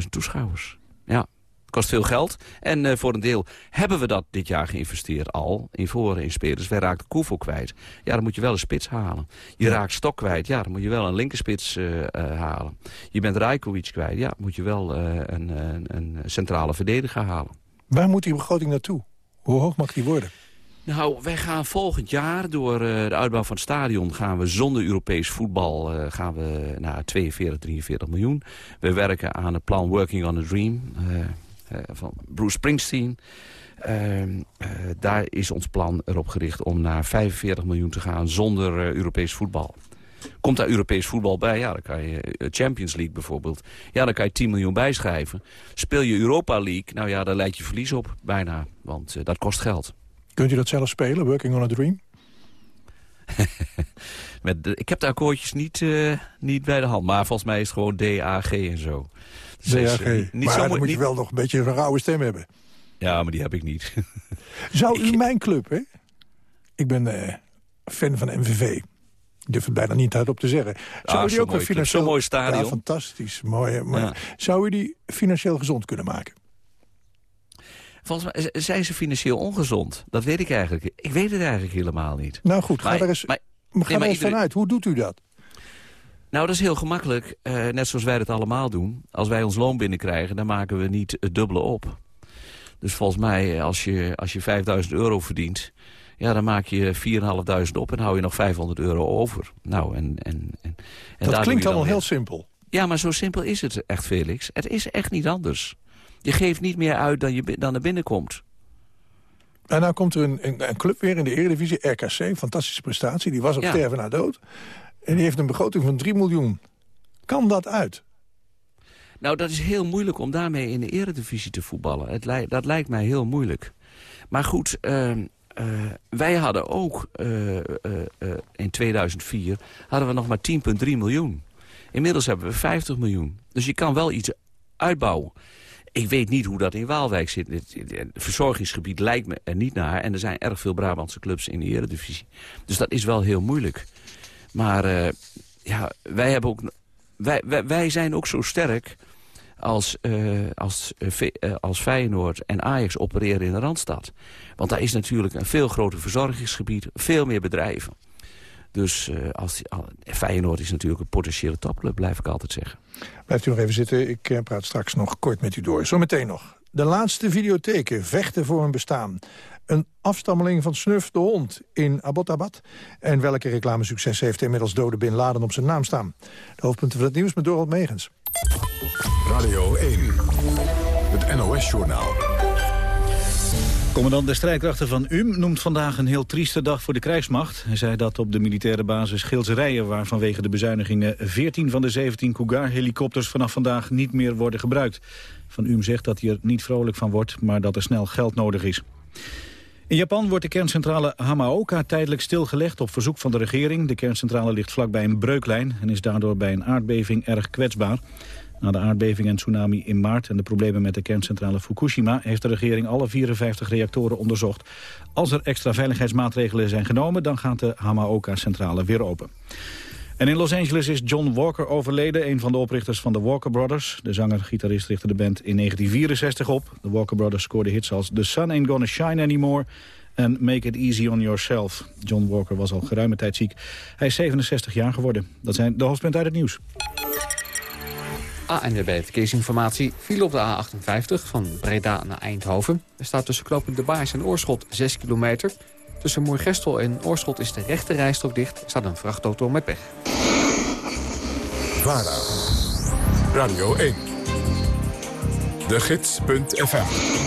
31.000 toeschouwers. Ja, kost veel geld. En uh, voor een deel hebben we dat dit jaar geïnvesteerd al in voren in spelers. Wij raakten Koevo kwijt. Ja, dan moet je wel een spits halen. Je ja. raakt Stok kwijt. Ja, dan moet je wel een linkerspits uh, halen. Je bent Rajkovic kwijt. Ja, moet je wel een, een, een centrale verdediger halen. Waar moet die begroting naartoe? Hoe hoog mag die worden? Nou, wij gaan volgend jaar door uh, de uitbouw van het stadion... gaan we zonder Europees voetbal uh, gaan we naar 42, 43 miljoen. We werken aan het plan Working on a Dream uh, van Bruce Springsteen. Ehm, daar is ons plan erop gericht om naar 45 miljoen te gaan zonder Europees voetbal. Komt daar Europees voetbal bij? Ja, dan kan je eh, Champions League bijvoorbeeld. Ja, dan kan je 10 miljoen bijschrijven. Speel je Europa League, nou ja, dan leid je verlies op bijna. Want dat kost geld. Kunt u dat zelf spelen, Working on a Dream? Met ik heb de akkoordjes niet, niet bij de hand. Maar volgens mij is het gewoon D, A, G en zo. Dus niet, niet maar zo dan moet je wel nog een beetje een rauwe stem hebben. Ja, maar die heb ik niet. Zou u mijn club, hè? Ik ben uh, fan van MVV. Durf het bijna niet hardop te zeggen. Zou ah, u die ook wel financieel... Zo'n mooi stadion. Ja, fantastisch. Mooi, maar Zou u die financieel gezond kunnen maken? Volgens mij zijn ze financieel ongezond. Dat weet ik eigenlijk. Ik weet het eigenlijk helemaal niet. Nou goed, ga er eens, maar, ga er eens vanuit. Hoe doet u dat? Nou, dat is heel gemakkelijk. Uh, net zoals wij het allemaal doen. Als wij ons loon binnenkrijgen, dan maken we niet het dubbele op. Dus volgens mij, als je, als je 5000 euro verdient... Ja, dan maak je 4.500 op en hou je nog 500 euro over. Nou, en, en, en, en dat klinkt allemaal heel simpel. Ja, maar zo simpel is het echt, Felix. Het is echt niet anders. Je geeft niet meer uit dan, je, dan er binnenkomt. En nou komt er een, een, een, club weer in de Eredivisie, RKC. Fantastische prestatie. Die was op ja. sterven na dood. En die heeft een begroting van 3 miljoen. Kan dat uit? Nou, dat is heel moeilijk om daarmee in de eredivisie te voetballen. Het dat lijkt mij heel moeilijk. Maar goed, uh, uh, wij hadden ook uh, in 2004 hadden we nog maar 10,3 miljoen. Inmiddels hebben we 50 miljoen. Dus je kan wel iets uitbouwen. Ik weet niet hoe dat in Waalwijk zit. Het, verzorgingsgebied lijkt me er niet naar. En er zijn erg veel Brabantse clubs in de eredivisie. Dus dat is wel heel moeilijk. Maar ja, wij, hebben ook, wij, wij zijn ook zo sterk als, uh, als, uh, als Feyenoord en Ajax opereren in de Randstad. Want daar is natuurlijk een veel groter verzorgingsgebied, veel meer bedrijven. Dus uh, als, Feyenoord is natuurlijk een potentiële topclub, blijf ik altijd zeggen. Blijft u nog even zitten, ik praat straks nog kort met u door. Zometeen nog. De laatste videotheken vechten voor een bestaan. Een afstammeling van Snuf de hond in Abbottabad. En welke reclamesucces heeft inmiddels dode Bin Laden op zijn naam staan? De hoofdpunten van het nieuws met Dorald Megens. Radio 1, het NOS-journaal. Commandant de strijdkrachten van UM noemt vandaag een heel trieste dag voor de krijgsmacht. Hij zei dat op de militaire basis Gilserijen... waar vanwege de bezuinigingen 14 van de 17 Cougar-helikopters... vanaf vandaag niet meer worden gebruikt. Van UM zegt dat hij er niet vrolijk van wordt, maar dat er snel geld nodig is. In Japan wordt de kerncentrale Hamaoka tijdelijk stilgelegd op verzoek van de regering. De kerncentrale ligt vlakbij een breuklijn en is daardoor bij een aardbeving erg kwetsbaar. Na de aardbeving en tsunami in maart en de problemen met de kerncentrale Fukushima... heeft de regering alle 54 reactoren onderzocht. Als er extra veiligheidsmaatregelen zijn genomen... dan gaat de Hamaoka-centrale weer open. En in Los Angeles is John Walker overleden, een van de oprichters van de Walker Brothers. De zanger-gitarist richtte de band in 1964 op. De Walker Brothers scoorden hits als The Sun Ain't Gonna Shine Anymore en Make It Easy On Yourself. John Walker was al geruime tijd ziek. Hij is 67 jaar geworden. Dat zijn de hoofdpunten uit het nieuws. ANWB Verkeersinformatie viel op de A58 van Breda naar Eindhoven. Er staat tussen knooppunt De Baars en Oorschot 6 kilometer. Tussen Moergestel en Oorschot is de rechte rijstrook dicht. Er staat een vrachtauto met pech. VARA, Radio 1, de gids.fm,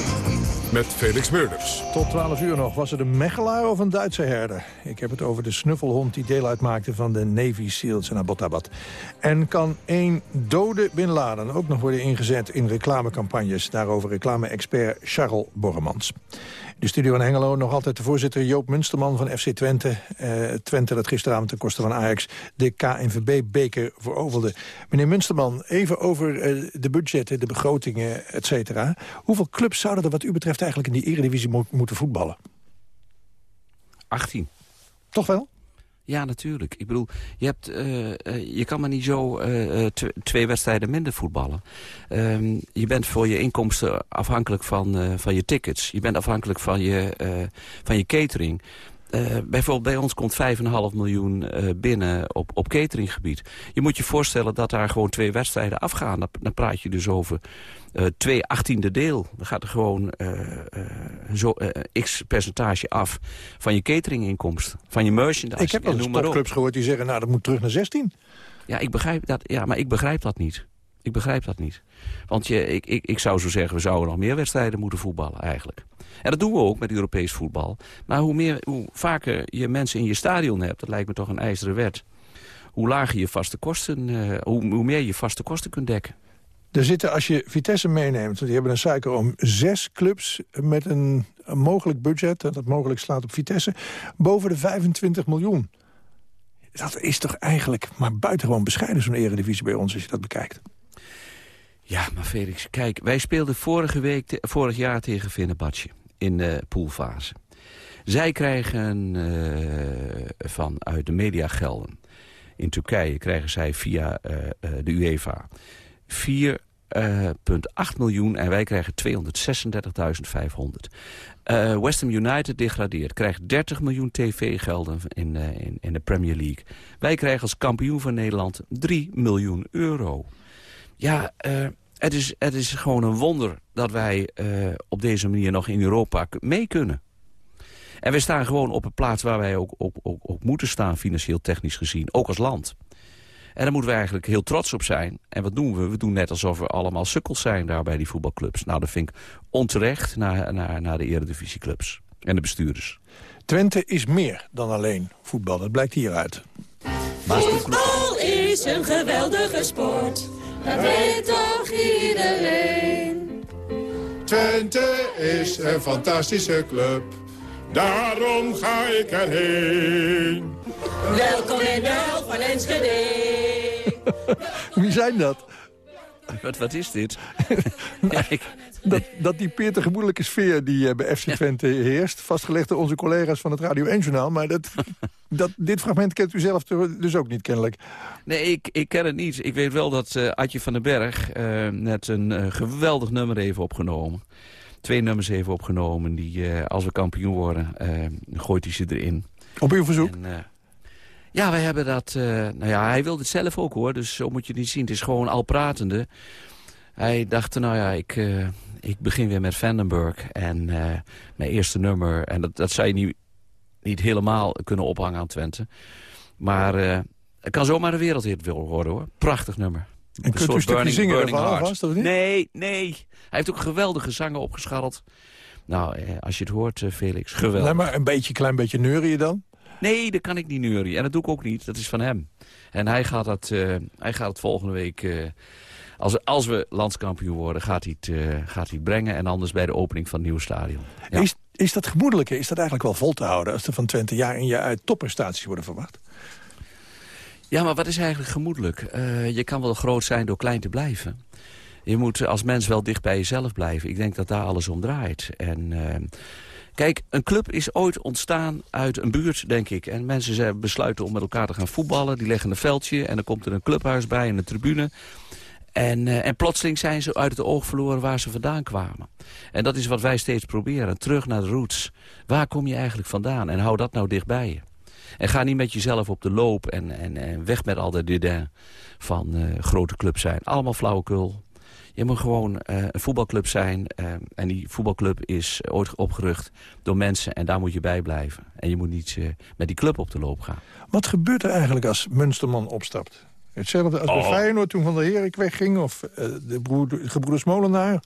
met Felix Meurders. Tot 12 uur nog. Was het een Mechelaar of een Duitse herder? Ik heb het over de snuffelhond die deel uitmaakte van de Navy SEALs in Abbottabad. En kan één dode Bin Laden ook nog worden ingezet in reclamecampagnes? Daarover reclame-expert Charles Borremans. De studio in Hengelo nog altijd de voorzitter Joop Munsterman van FC Twente. Uh, Twente dat gisteravond ten koste van Ajax de KNVB-beker veroverde. Meneer Munsterman, even over uh, de budgetten, de begrotingen, et cetera. Hoeveel clubs zouden er wat u betreft eigenlijk in die eredivisie mo moeten voetballen? 18. Toch wel? Ja, natuurlijk. Ik bedoel, je, hebt, uh, je kan maar niet zo uh, twee wedstrijden minder voetballen. Um, je bent voor je inkomsten afhankelijk van, van je tickets. Je bent afhankelijk van je, van je catering. Uh, bijvoorbeeld bij ons komt 5,5 miljoen uh, binnen op, op cateringgebied. Je moet je voorstellen dat daar gewoon twee wedstrijden afgaan. Dan, dan praat je dus over uh, twee achttiende deel. Dan gaat er gewoon zo, x percentage af van je cateringinkomsten. Van je merchandise. Ik heb wel eens topclubs gehoord die zeggen, nou dat moet terug naar 16. Ja, ik begrijp dat, ja, maar ik begrijp dat niet. Ik begrijp dat niet. Want je, ik, ik, ik zou zo zeggen, we zouden nog meer wedstrijden moeten voetballen eigenlijk. En dat doen we ook met Europees voetbal. Maar hoe, meer, hoe vaker je mensen in je stadion hebt, dat lijkt me toch een ijzeren wet hoe lager je vaste kosten, uh, hoe, hoe meer je vaste kosten kunt dekken. Er zitten, als je Vitesse meeneemt, die hebben een suiker om zes clubs met een, een mogelijk budget, dat mogelijk slaat op Vitesse, boven de 25 miljoen. Dat is toch eigenlijk maar buitengewoon bescheiden, zo'n eredivisie bij ons, als je dat bekijkt. Ja, maar Felix, kijk, wij speelden vorige week, vorig jaar tegen Fenerbahce in de poolfase. Zij krijgen uh, vanuit de mediagelden in Turkije... krijgen zij via uh, de UEFA 4,8 miljoen en wij krijgen 236.500. Uh, West Ham United degradeert, krijgt 30 miljoen tv-gelden in, in, in de Premier League. Wij krijgen als kampioen van Nederland 3 miljoen euro. Ja, uh, het, is, het is gewoon een wonder dat wij uh, op deze manier nog in Europa mee kunnen. En we staan gewoon op een plaats waar wij ook, ook, ook, ook moeten staan, financieel technisch gezien, ook als land. En daar moeten we eigenlijk heel trots op zijn. En wat doen we? We doen net alsof we allemaal sukkels zijn daar bij die voetbalclubs. Nou, dat vind ik onterecht naar, naar, naar de eredivisieclubs en de bestuurders. Twente is meer dan alleen voetbal. Dat blijkt hieruit. Voetbal is een geweldige sport. Dat weet toch iedereen. Twente is een fantastische club. Daarom ga ik erheen. Welkom in de van Enschede. Wie zijn dat? Wat, wat is dit? ja, ik... dat, dat die peer gemoedelijke sfeer die uh, bij FC Twente heerst... vastgelegd door onze collega's van het Radio 1-journaal. Maar dat, dat, dit fragment kent u zelf dus ook niet kennelijk. Nee, ik, ik ken het niet. Ik weet wel dat uh, Adje van den Berg uh, net een geweldig nummer heeft opgenomen. Twee nummers heeft opgenomen. Die, als we kampioen worden, gooit hij ze erin. Op uw verzoek? En, ja, wij hebben dat... Nou ja, hij wilde het zelf ook hoor, dus zo moet je het niet zien. Het is gewoon al pratende. Hij dacht, nou ja, ik, uh, ik begin weer met Vandenberg. En uh, mijn eerste nummer, en dat, dat zou je niet, niet helemaal kunnen ophangen aan Twente. Maar het kan zomaar een wereldhit worden hoor. Prachtig nummer. En kunt u een stukje zingen ervan alvast, of niet? Nee, nee. Hij heeft ook geweldige zangen opgescharreld. Nou, als je het hoort, Felix, geweldig. Nee, maar een beetje, klein beetje neurien dan? Nee, dat kan ik niet neurien. En dat doe ik ook niet. Dat is van hem. En hij gaat, dat, uh, hij gaat het volgende week... Uh, als, als we landskampioen worden, gaat hij, het, uh, gaat hij het brengen. En anders bij de opening van het nieuwe stadion. Ja. Is, is dat gemoedelijke, is dat eigenlijk wel vol te houden... als er van Twente jaar in jaar uit topprestaties worden verwacht? Ja, maar wat is eigenlijk gemoedelijk? je kan wel groot zijn door klein te blijven. Je moet als mens wel dicht bij jezelf blijven. Ik denk dat daar alles om draait. En Kijk, een club is ooit ontstaan uit een buurt, denk ik. En mensen besluiten om met elkaar te gaan voetballen. Die leggen een veldje en dan komt er een clubhuis bij en een tribune. En, uh, en plotseling zijn ze uit het oog verloren waar ze vandaan kwamen. En dat is wat wij steeds proberen. Terug naar de roots. Waar kom je eigenlijk vandaan? En hou dat nou dichtbij je. En ga niet met jezelf op de loop en, en, weg met al de dédain van uh, grote clubs zijn. Allemaal flauwekul. Je moet gewoon uh, een voetbalclub zijn. En die voetbalclub is ooit opgerucht door mensen. En daar moet je bij blijven. En je moet niet met die club op de loop gaan. Wat gebeurt er eigenlijk als Munsterman opstapt? Hetzelfde als bij oh. Feyenoord toen Van der Herik wegging. Of de, broer, de gebroeders Molenaar.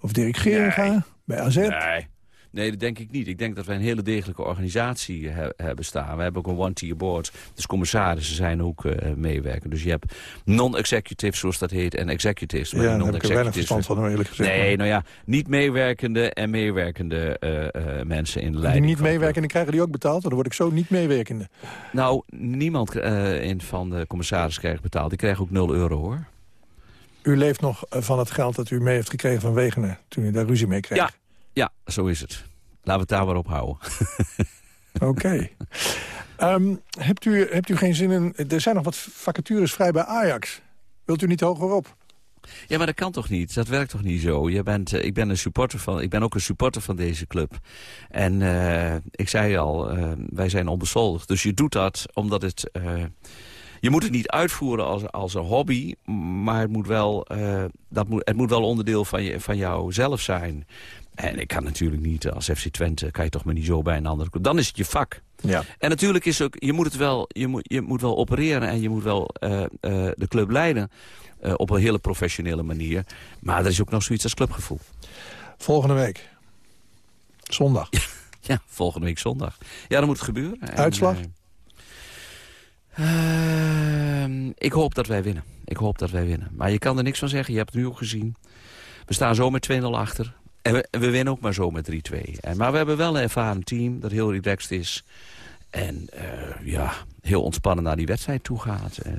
Of Dirk Geringa nee. bij AZ. Nee. Nee, dat denk ik niet. Ik denk dat wij een hele degelijke organisatie he hebben staan. We hebben ook een one-tier board. Dus commissarissen zijn ook uh, meewerken. Dus je hebt non-executives, zoals dat heet, en executives. Ja, daar heb ik weinig verstand van, eerlijk gezegd. Nee, nou ja, niet meewerkende en meewerkende uh, uh, mensen in de leiding. Die niet meewerkende krijgen die ook betaald? Dan word ik zo niet meewerkende. Nou, niemand in van de commissarissen krijgt betaald. Die krijgen ook 0 euro, hoor. U leeft nog van het geld dat u mee heeft gekregen van Wegener... toen u daar ruzie mee kreeg? Ja, ja, zo is het. Laten we het daar maar op houden. Oké. Okay. Um, hebt, u, hebt u geen zin in... Er zijn nog wat vacatures vrij bij Ajax. Wilt u niet hogerop? Ja, maar dat kan toch niet? Dat werkt toch niet zo? Je bent, uh, ik, ben een supporter van, ik ben ook een supporter van deze club. En uh, ik zei al, uh, wij zijn onbezoldigd. Dus je doet dat omdat het... je moet het niet uitvoeren als, als een hobby, maar het moet wel, dat moet, het moet wel onderdeel van, je, van jou zelf zijn. En ik kan natuurlijk niet, als FC Twente, kan je toch maar niet zo bij een andere club. Dan is het je vak. Ja. En natuurlijk is ook, je moet het wel, je moet, je moet wel opereren en je moet wel uh, uh, de club leiden. Uh, op een hele professionele manier. Maar er is ook nog zoiets als clubgevoel. Volgende week. Zondag. Ja, volgende week zondag. Ja, dan moet het gebeuren. Uitslag? Ehm, ik hoop dat wij winnen. Ik hoop dat wij winnen. Maar je kan er niks van zeggen. Je hebt het nu ook gezien. We staan zo met 2-0 achter. En we, we winnen ook maar zo met 3-2. En- Maar we hebben wel een ervaren team dat heel relaxed is. En eh, ja, heel ontspannen naar die wedstrijd toe gaat. Eh,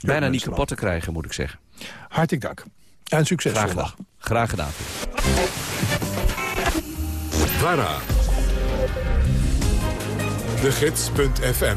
bijna niet kapot te krijgen, moet ik zeggen. Hartelijk dank. En succes Graag zondag. gedaan. Graag gedaan. VARA. De Gids.fm.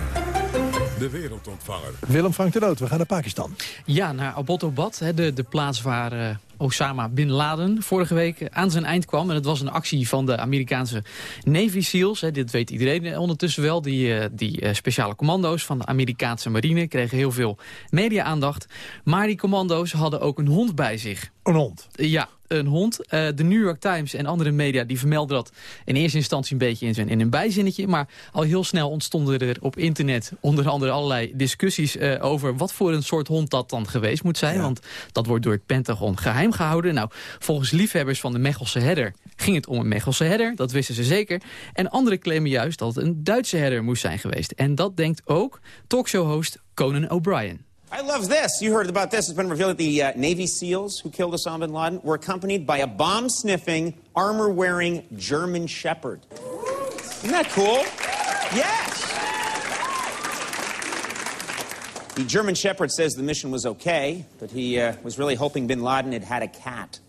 De wereldontvanger. Willem Frank de Noot, we gaan naar Pakistan. Ja, naar Abbottabad, hè, de, de plaats waar eh, Osama Bin Laden vorige week aan zijn eind kwam. En het was een actie van de Amerikaanse Navy SEALs. Hè, dit weet iedereen ondertussen wel. Die, eh, die eh, speciale commando's van de Amerikaanse marine kregen heel veel media-aandacht. Maar die commando's hadden ook een hond bij zich. Een hond? Ja, een hond. Eh, de New York Times en andere media die vermelden dat in eerste instantie een beetje in, zijn, in een bijzinnetje. Maar al heel snel ontstonden er op internet onder andere allerlei discussies over wat voor een soort hond dat dan geweest moet zijn. Want dat wordt door het Pentagon geheim gehouden. Nou, volgens liefhebbers van de Mechelse herder ging het om een Mechelse herder. Dat wisten ze zeker. En anderen claimen juist dat het een Duitse herder moest zijn geweest. En dat denkt ook talkshow-host Conan O'Brien. I love this. You heard about this. It's been revealed that the uh, Navy SEALs who killed Osama bin Laden were accompanied by a bomb sniffing, armor wearing German Shepherd. Isn't that cool? Yes. The German Shepherd says the mission was okay, but he uh, was really hoping bin Laden had had a cat.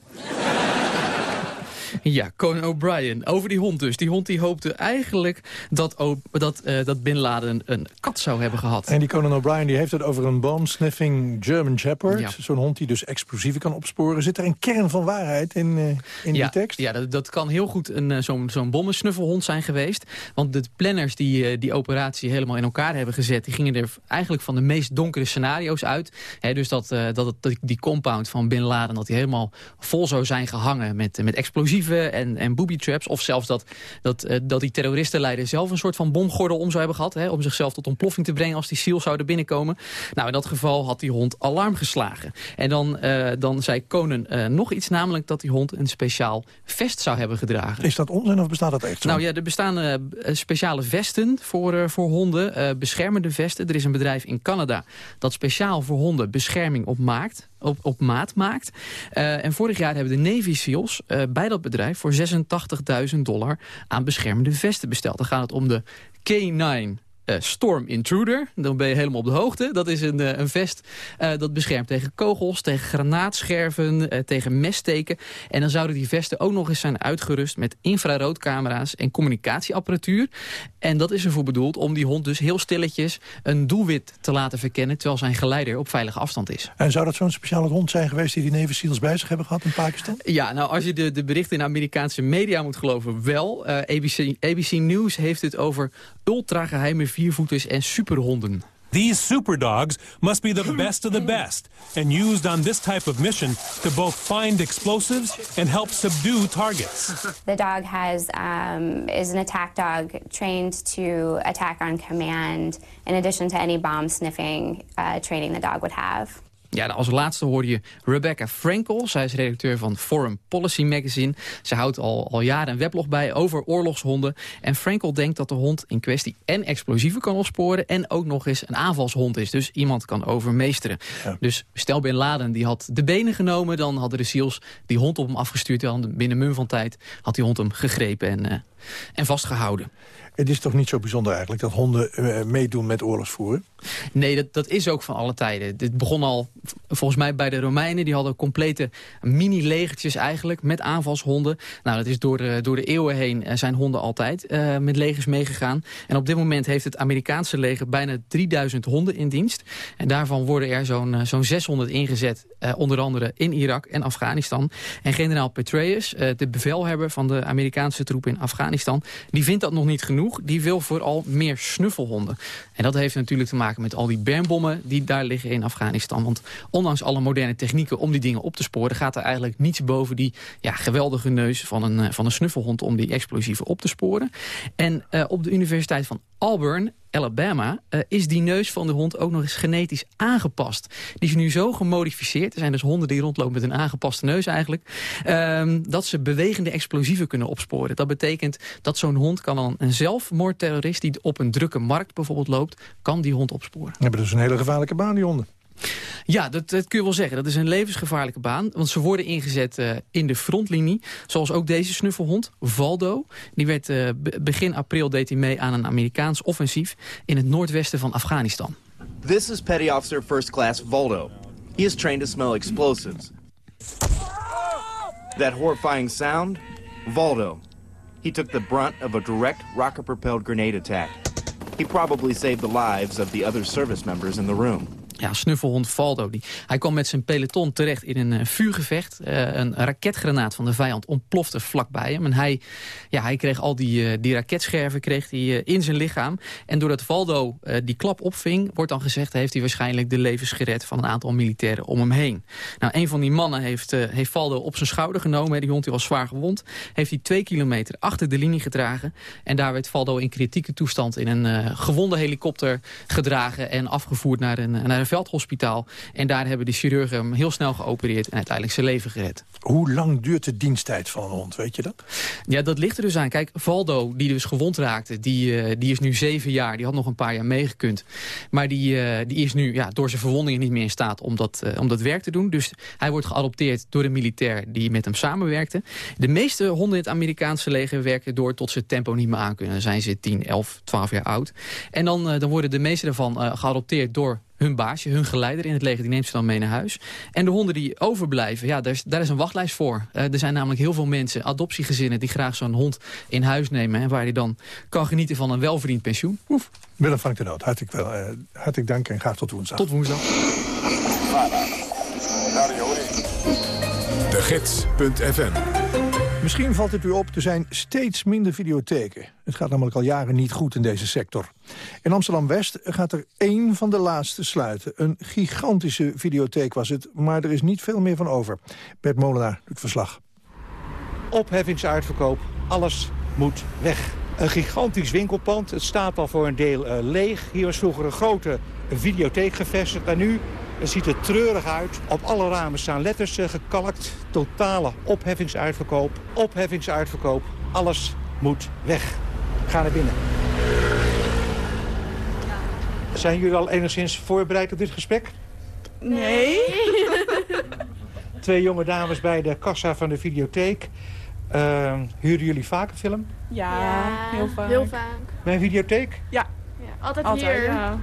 Ja, Conan O'Brien. Over die hond dus. Die hond die hoopte eigenlijk dat, O- dat, eh, dat Bin Laden een kat zou hebben gehad. En die Conan O'Brien die heeft het over een bomb-sniffing German Shepherd. Ja. Zo'n hond die dus explosieven kan opsporen. Zit er een kern van waarheid in, eh, in ja, die tekst? Ja, dat, dat kan heel goed een, eh, zo'n zo'n bommensnuffelhond zijn geweest. Want de planners die die operatie helemaal in elkaar hebben gezet... die gingen er eigenlijk van de meest donkere scenario's uit. Dus dat, dat, dat die compound van Bin Laden... dat die helemaal vol zou zijn gehangen met, met explosieven en, en booby traps. Of zelfs dat, dat, eh, dat die terroristenleider zelf een soort van bomgordel om zou hebben gehad... Hè, om zichzelf tot ontploffing te brengen als die SEAL zouden binnenkomen. Nou, in dat geval had die hond alarm geslagen. En dan, eh, dan zei Conan eh, nog iets, namelijk dat die hond een speciaal vest zou hebben gedragen. Is dat onzin of bestaat dat echt zo? Nou ja, er bestaan speciale vesten voor, voor honden, beschermende vesten. Er is een bedrijf in Canada dat speciaal voor honden bescherming op, maakt, op, maat maakt. Eh, en vorig jaar hebben de Navy SEALs eh, bij dat bedrijf voor 86.000 dollar aan beschermende vesten besteld. Dan gaat het om de K9 eh, Storm Intruder. Dan ben je helemaal op de hoogte. Dat is een, eh, een vest eh, dat beschermt tegen kogels, tegen granaatscherven, tegen messteken. En dan zouden die vesten ook nog eens zijn uitgerust met infraroodcamera's en communicatieapparatuur. En dat is ervoor bedoeld om die hond dus heel stilletjes een doelwit te laten verkennen... terwijl zijn geleider op veilige afstand is. En zou dat zo'n speciale hond zijn geweest die die Navy SEALs bij zich hebben gehad in Pakistan? Ja, nou als je de, de berichten in de Amerikaanse media moet geloven, wel. ABC, ABC News heeft het over ultrageheime viervoeters en superhonden. These super dogs must be the best of the best and used on this type of mission to both find explosives and help subdue targets. The dog has um, is an attack dog trained to attack on command, in addition to any bomb sniffing uh, training the dog would have. Ja, nou, als laatste hoorde je Rebecca Frankel. Zij is redacteur van Foreign Policy Magazine. Ze houdt al, al jaren een weblog bij over oorlogshonden. En Frankel denkt dat de hond in kwestie en explosieven kan opsporen... en ook nog eens een aanvalshond is. Dus iemand kan overmeesteren. Dus stel Bin Laden die had de benen genomen... dan hadden de SEALs die hond op hem afgestuurd. Dan binnen mum van tijd had die hond hem gegrepen en, eh, en vastgehouden. Het is toch niet zo bijzonder eigenlijk dat honden eh, meedoen met oorlogsvoeren? Nee, dat, dat is ook van alle tijden. Dit begon al volgens mij bij de Romeinen. Die hadden complete mini-legertjes eigenlijk met aanvalshonden. Nou, dat is door de, door de eeuwen heen eh, zijn honden altijd eh, met legers meegegaan. En op dit moment heeft het Amerikaanse leger bijna 3000 honden in dienst. En daarvan worden er zo'n eh, zo'n 600 ingezet. eh, onder andere in Irak en Afghanistan. En generaal Petraeus, de bevelhebber van de Amerikaanse troepen in Afghanistan... die vindt dat nog niet genoeg. Die wil vooral meer snuffelhonden. En dat heeft natuurlijk te maken met al die bermbommen die daar liggen in Afghanistan. Want ondanks alle moderne technieken om die dingen op te sporen... gaat er eigenlijk niets boven die ja, geweldige neus van een, eh, van een snuffelhond... om die explosieven op te sporen. En eh, op de Universiteit van Auburn Alabama... eh, is die neus van de hond ook nog eens genetisch aangepast. Die is nu zo gemodificeerd. Er zijn dus honden die rondlopen met een aangepaste neus eigenlijk. ehm, dat ze bewegende explosieven kunnen opsporen. Dat betekent dat zo'n hond kan dan een zelfmoordterrorist... die op een drukke markt bijvoorbeeld loopt, kan die hond opsporen. We hebben dus een hele gevaarlijke baan, die honden. Ja, dat, kun je wel zeggen. Dat is een levensgevaarlijke baan. Want ze worden ingezet eh, in de frontlinie. Zoals ook deze snuffelhond, Valdo. Die werd eh, be- begin april deed hij mee aan een Amerikaans offensief... in het noordwesten van Afghanistan. This is Petty Officer First Class Voldo. He is trained to smell explosives. That horrifying sound? Voldo. He took the brunt of a direct rocket-propelled grenade attack. He probably saved the lives of the other service members in the room. Ja, snuffelhond Valdo. Die, hij kwam met zijn peloton terecht in een eh, vuurgevecht. Eh, een raketgranaat van de vijand ontplofte vlakbij hem. En hij, ja, hij kreeg al die, eh, die raketscherven kreeg hij, in zijn lichaam. En doordat Valdo die klap opving... wordt dan gezegd, heeft hij waarschijnlijk de levens gered... van een aantal militairen om hem heen. Nou, een van die mannen heeft, heeft Valdo op zijn schouder genomen. Die hond die was zwaar gewond. Heeft hij twee kilometer achter de linie gedragen. En daar werd Valdo in kritieke toestand... in een gewonde helikopter gedragen... en afgevoerd naar een, naar een veldhospitaal. En daar hebben de chirurgen hem heel snel geopereerd... en uiteindelijk zijn leven gered. Hoe lang duurt de diensttijd van een hond, weet je dat? Ja, dat ligt er dus aan. Kijk, Valdo, die dus gewond raakte, die, eh, die is nu zeven jaar. Die had nog een paar jaar meegekund. Maar die, eh, die is nu ja, door zijn verwondingen niet meer in staat om dat, eh, om dat werk te doen. Dus hij wordt geadopteerd door een militair die met hem samenwerkte. De meeste honden in het Amerikaanse leger werken door tot ze het tempo niet meer aankunnen. Dan zijn ze 10, 11, 12 jaar oud. En dan, dan worden de meeste daarvan geadopteerd door hun baasje, hun geleider in het leger, die neemt ze dan mee naar huis. En de honden die overblijven, ja, daar is, daar is een wachtlijst voor. Eh, er zijn namelijk heel veel mensen, adoptiegezinnen... die graag zo'n hond in huis nemen... en waar hij dan kan genieten van een welverdiend pensioen. Oef. Willem van de Noot, hartelijk, wel, eh, hartelijk dank en graag tot woensdag. Tot woensdag. De Gids.fm Misschien valt het u op, er zijn steeds minder videotheken. Het gaat namelijk al jaren niet goed in deze sector. In Amsterdam-West gaat er één van de laatste sluiten. Een gigantische videotheek was het, maar er is niet veel meer van over. Bert Molenaar, het verslag. Opheffingsuitverkoop, alles moet weg. Een gigantisch winkelpand, het staat al voor een deel eh, leeg. Hier was vroeger een grote videotheek gevestigd en nu het ziet er treurig uit. Op alle ramen staan letters eh, gekalkt. Totale opheffingsuitverkoop, opheffingsuitverkoop, alles moet weg. Ga naar binnen. Zijn jullie al enigszins voorbereid op dit gesprek? Nee. Twee jonge dames bij de kassa van de videotheek. Uh, huren jullie vaak een film? Ja, heel vaak. Heel vaak. Bij een videotheek? Ja. Altijd, Altijd, hier. ja.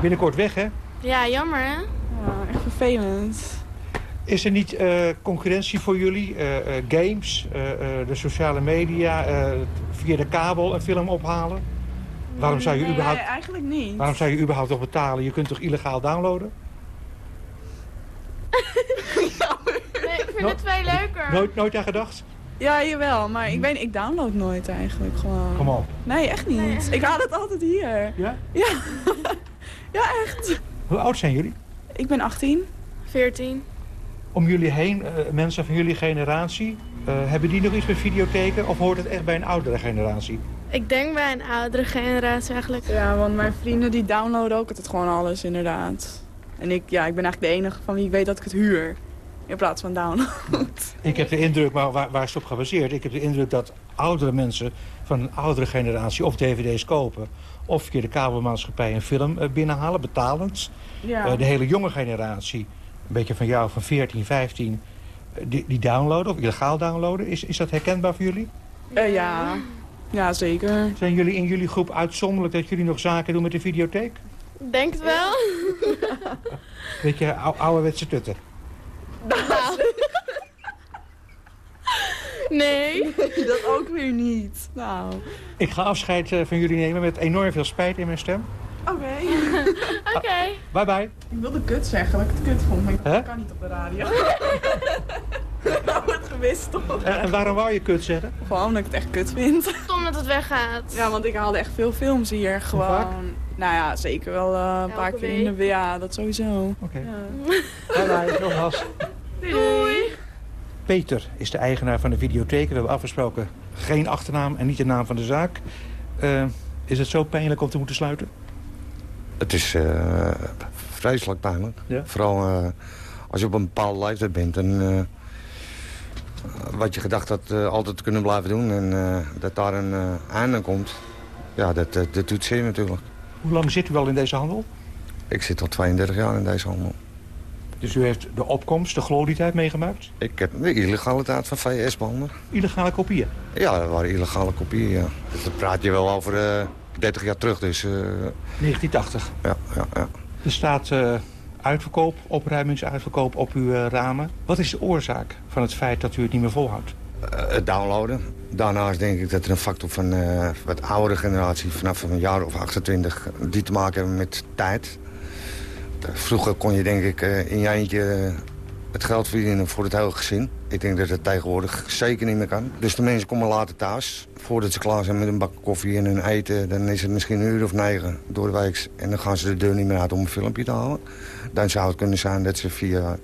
Binnenkort weg, hè? Ja, jammer hè? Ja, echt vervelend. Is er niet eh, concurrentie voor jullie? Eh, eh, games, eh, eh, de sociale media, eh, via de kabel een film ophalen? Waarom zou je nee, überhaupt... eigenlijk niet. Waarom zou je überhaupt nog betalen? Je kunt toch illegaal downloaden? Nee, ik vind het veel leuker. Nooit, nooit aan gedacht? Ja, jawel, maar ik weet ik download nooit eigenlijk gewoon. Kom op. Nee, echt niet. Ik haal het altijd hier. Ja? Ja. ja, echt. Hoe oud zijn jullie? Ik ben 18. 14. Om jullie heen, eh, mensen van jullie generatie, eh, hebben die nog iets met videotheken? Of hoort het echt bij een oudere generatie? Ik denk bij een oudere generatie eigenlijk. Ja, want mijn vrienden die downloaden ook altijd gewoon alles, inderdaad. En ik, ja, ik ben eigenlijk de enige van wie ik weet dat ik het huur. In plaats van download. Ik heb de indruk, maar waar, waar is het op gebaseerd? Ik heb de indruk dat oudere mensen van een oudere generatie of dvd's kopen... of via de kabelmaatschappij een film eh, binnenhalen, betalend. Ja. Eh, de hele jonge generatie, een beetje van jou, van 14, 15... eh, die, die downloaden of illegaal downloaden. Is, is dat herkenbaar voor jullie? Eh, ja. ja, zeker. Zijn jullie in jullie groep uitzonderlijk dat jullie nog zaken doen met de videotheek? Denk het wel. Beetje ou ouderwetse tutten. Nee. dat ook weer niet. Nou. Ik ga afscheid eh, van jullie nemen met enorm veel spijt in mijn stem. Oké. Oké. Bye bye. Ik wilde kut zeggen, dat ik het kut vond, maar dat kan niet op de radio. Dat wordt gewisseld. En, en waarom wou je kut zeggen? Gewoon omdat ik het echt kut vind. Omdat het weggaat. Ja, want ik haalde echt veel films hier. Gewoon. vaak? Nou ja, zeker wel eh, een paar keer in de. Ja, dat sowieso. Oké. Ja. Bye bye, nogmaals. Doei. Peter is de eigenaar van de videotheek. We hebben afgesproken geen achternaam en niet de naam van de zaak. Eh, Is het zo pijnlijk om te moeten sluiten? Het is uh, vreselijk pijnlijk. Ja? Vooral uh, als je op een bepaalde leeftijd bent. En, wat je gedacht had altijd te kunnen blijven doen. En dat daar een einde komt. Ja, dat, dat, dat doet zeer natuurlijk. Hoe lang zit u al in deze handel? Ik zit al 32 jaar in deze handel. Dus u heeft de opkomst, de glorietijd meegemaakt? Ik heb de illegale tijd van VS-banden. Illegale kopieën? Ja, dat waren illegale kopieën, ja. Dus dan praat je wel over uh, 30 jaar terug, dus... Uh... 1980? Ja, ja, ja. Er staat uh, uitverkoop, opruimingsuitverkoop op uw ramen. Wat is de oorzaak van het feit dat u het niet meer volhoudt? het downloaden. Daarnaast denk ik dat er een factor van wat oudere generatie... vanaf een jaar of 28, die te maken hebben met tijd. Vroeger kon je denk ik uh, in je eentje het geld verdienen voor het hele gezin. Ik denk dat het tegenwoordig zeker niet meer kan. Dus de mensen komen later thuis. Voordat ze klaar zijn met een bak koffie en hun eten... dan is het misschien een uur of negen door de week. En dan gaan ze de deur niet meer uit om een filmpje te halen. Dan zou het kunnen zijn dat ze via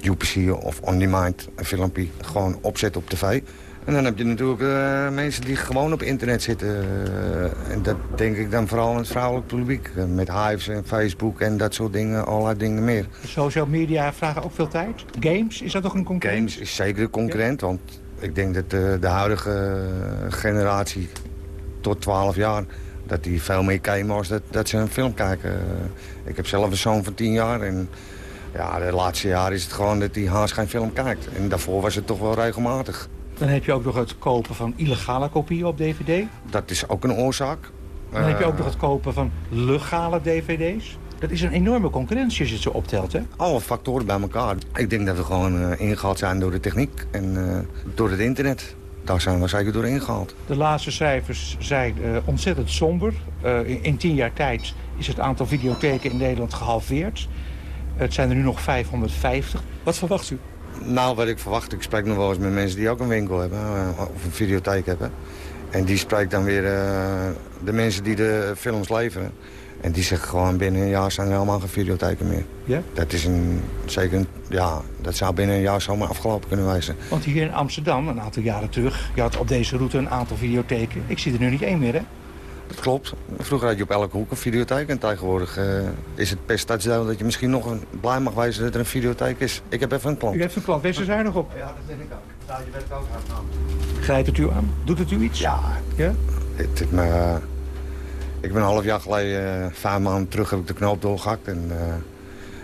UPC of On Demand een filmpje gewoon opzetten op tv. En dan heb je natuurlijk uh, mensen die gewoon op internet zitten. Uh, en dat denk ik dan vooral aan het vrouwelijk publiek. Uh, met Hives en Facebook en dat soort dingen, allerlei dingen meer. Social media vragen ook veel tijd. Games, is dat toch een concurrent? Games is zeker een concurrent, ja. want ik denk dat de, de huidige generatie tot 12 jaar... dat die veel meer gamen als dat, dat ze een film kijken. ik heb zelf een zoon van 10 jaar en... Ja, de laatste jaren is het gewoon dat hij haast geen film kijkt. En daarvoor was het toch wel regelmatig. Dan heb je ook nog het kopen van illegale kopieën op dvd. Dat is ook een oorzaak. Dan heb je ook nog het kopen van legale dvd's. Dat is een enorme concurrentie als je het zo optelt, hè? Alle factoren bij elkaar. Ik denk dat we gewoon uh, ingehaald zijn door de techniek en uh, door het internet. Daar zijn we zeker door ingehaald. De laatste cijfers zijn ontzettend somber. In, in tien jaar tijd is het aantal videotheken in Nederland gehalveerd. Het zijn er nu nog 550. Wat verwacht u? Nou, wat ik verwacht, ik spreek nog wel eens met mensen die ook een winkel hebben. Of een videotheek hebben. En die spreekt dan weer uh, de mensen die de films leveren. En die zeggen gewoon binnen een jaar zijn er helemaal geen videotheken meer. Ja? Dat is een, zeker een, ja, dat zou binnen een jaar zomaar afgelopen kunnen wijzen. Want hier in Amsterdam, een aantal jaren terug, je had op deze route een aantal videotheken. Ik zie er nu niet één meer, hè? Dat klopt. Vroeger had je op elke hoek een videotheek. En tegenwoordig uh, is het per stadsdeel dat je misschien nog een, blij mag wijzen dat er een videotheek is. Ik heb even een klant. U heeft een klant. Wees er zuinig op. Ja, dat denk ik ook. Nou, je werkt ook hard aan. Grijpt het u aan? Doet het u iets? Ja. ja? Het, het, uh, ik ben een half jaar geleden, uh, vijf maanden terug, heb ik de knoop doorgehakt. En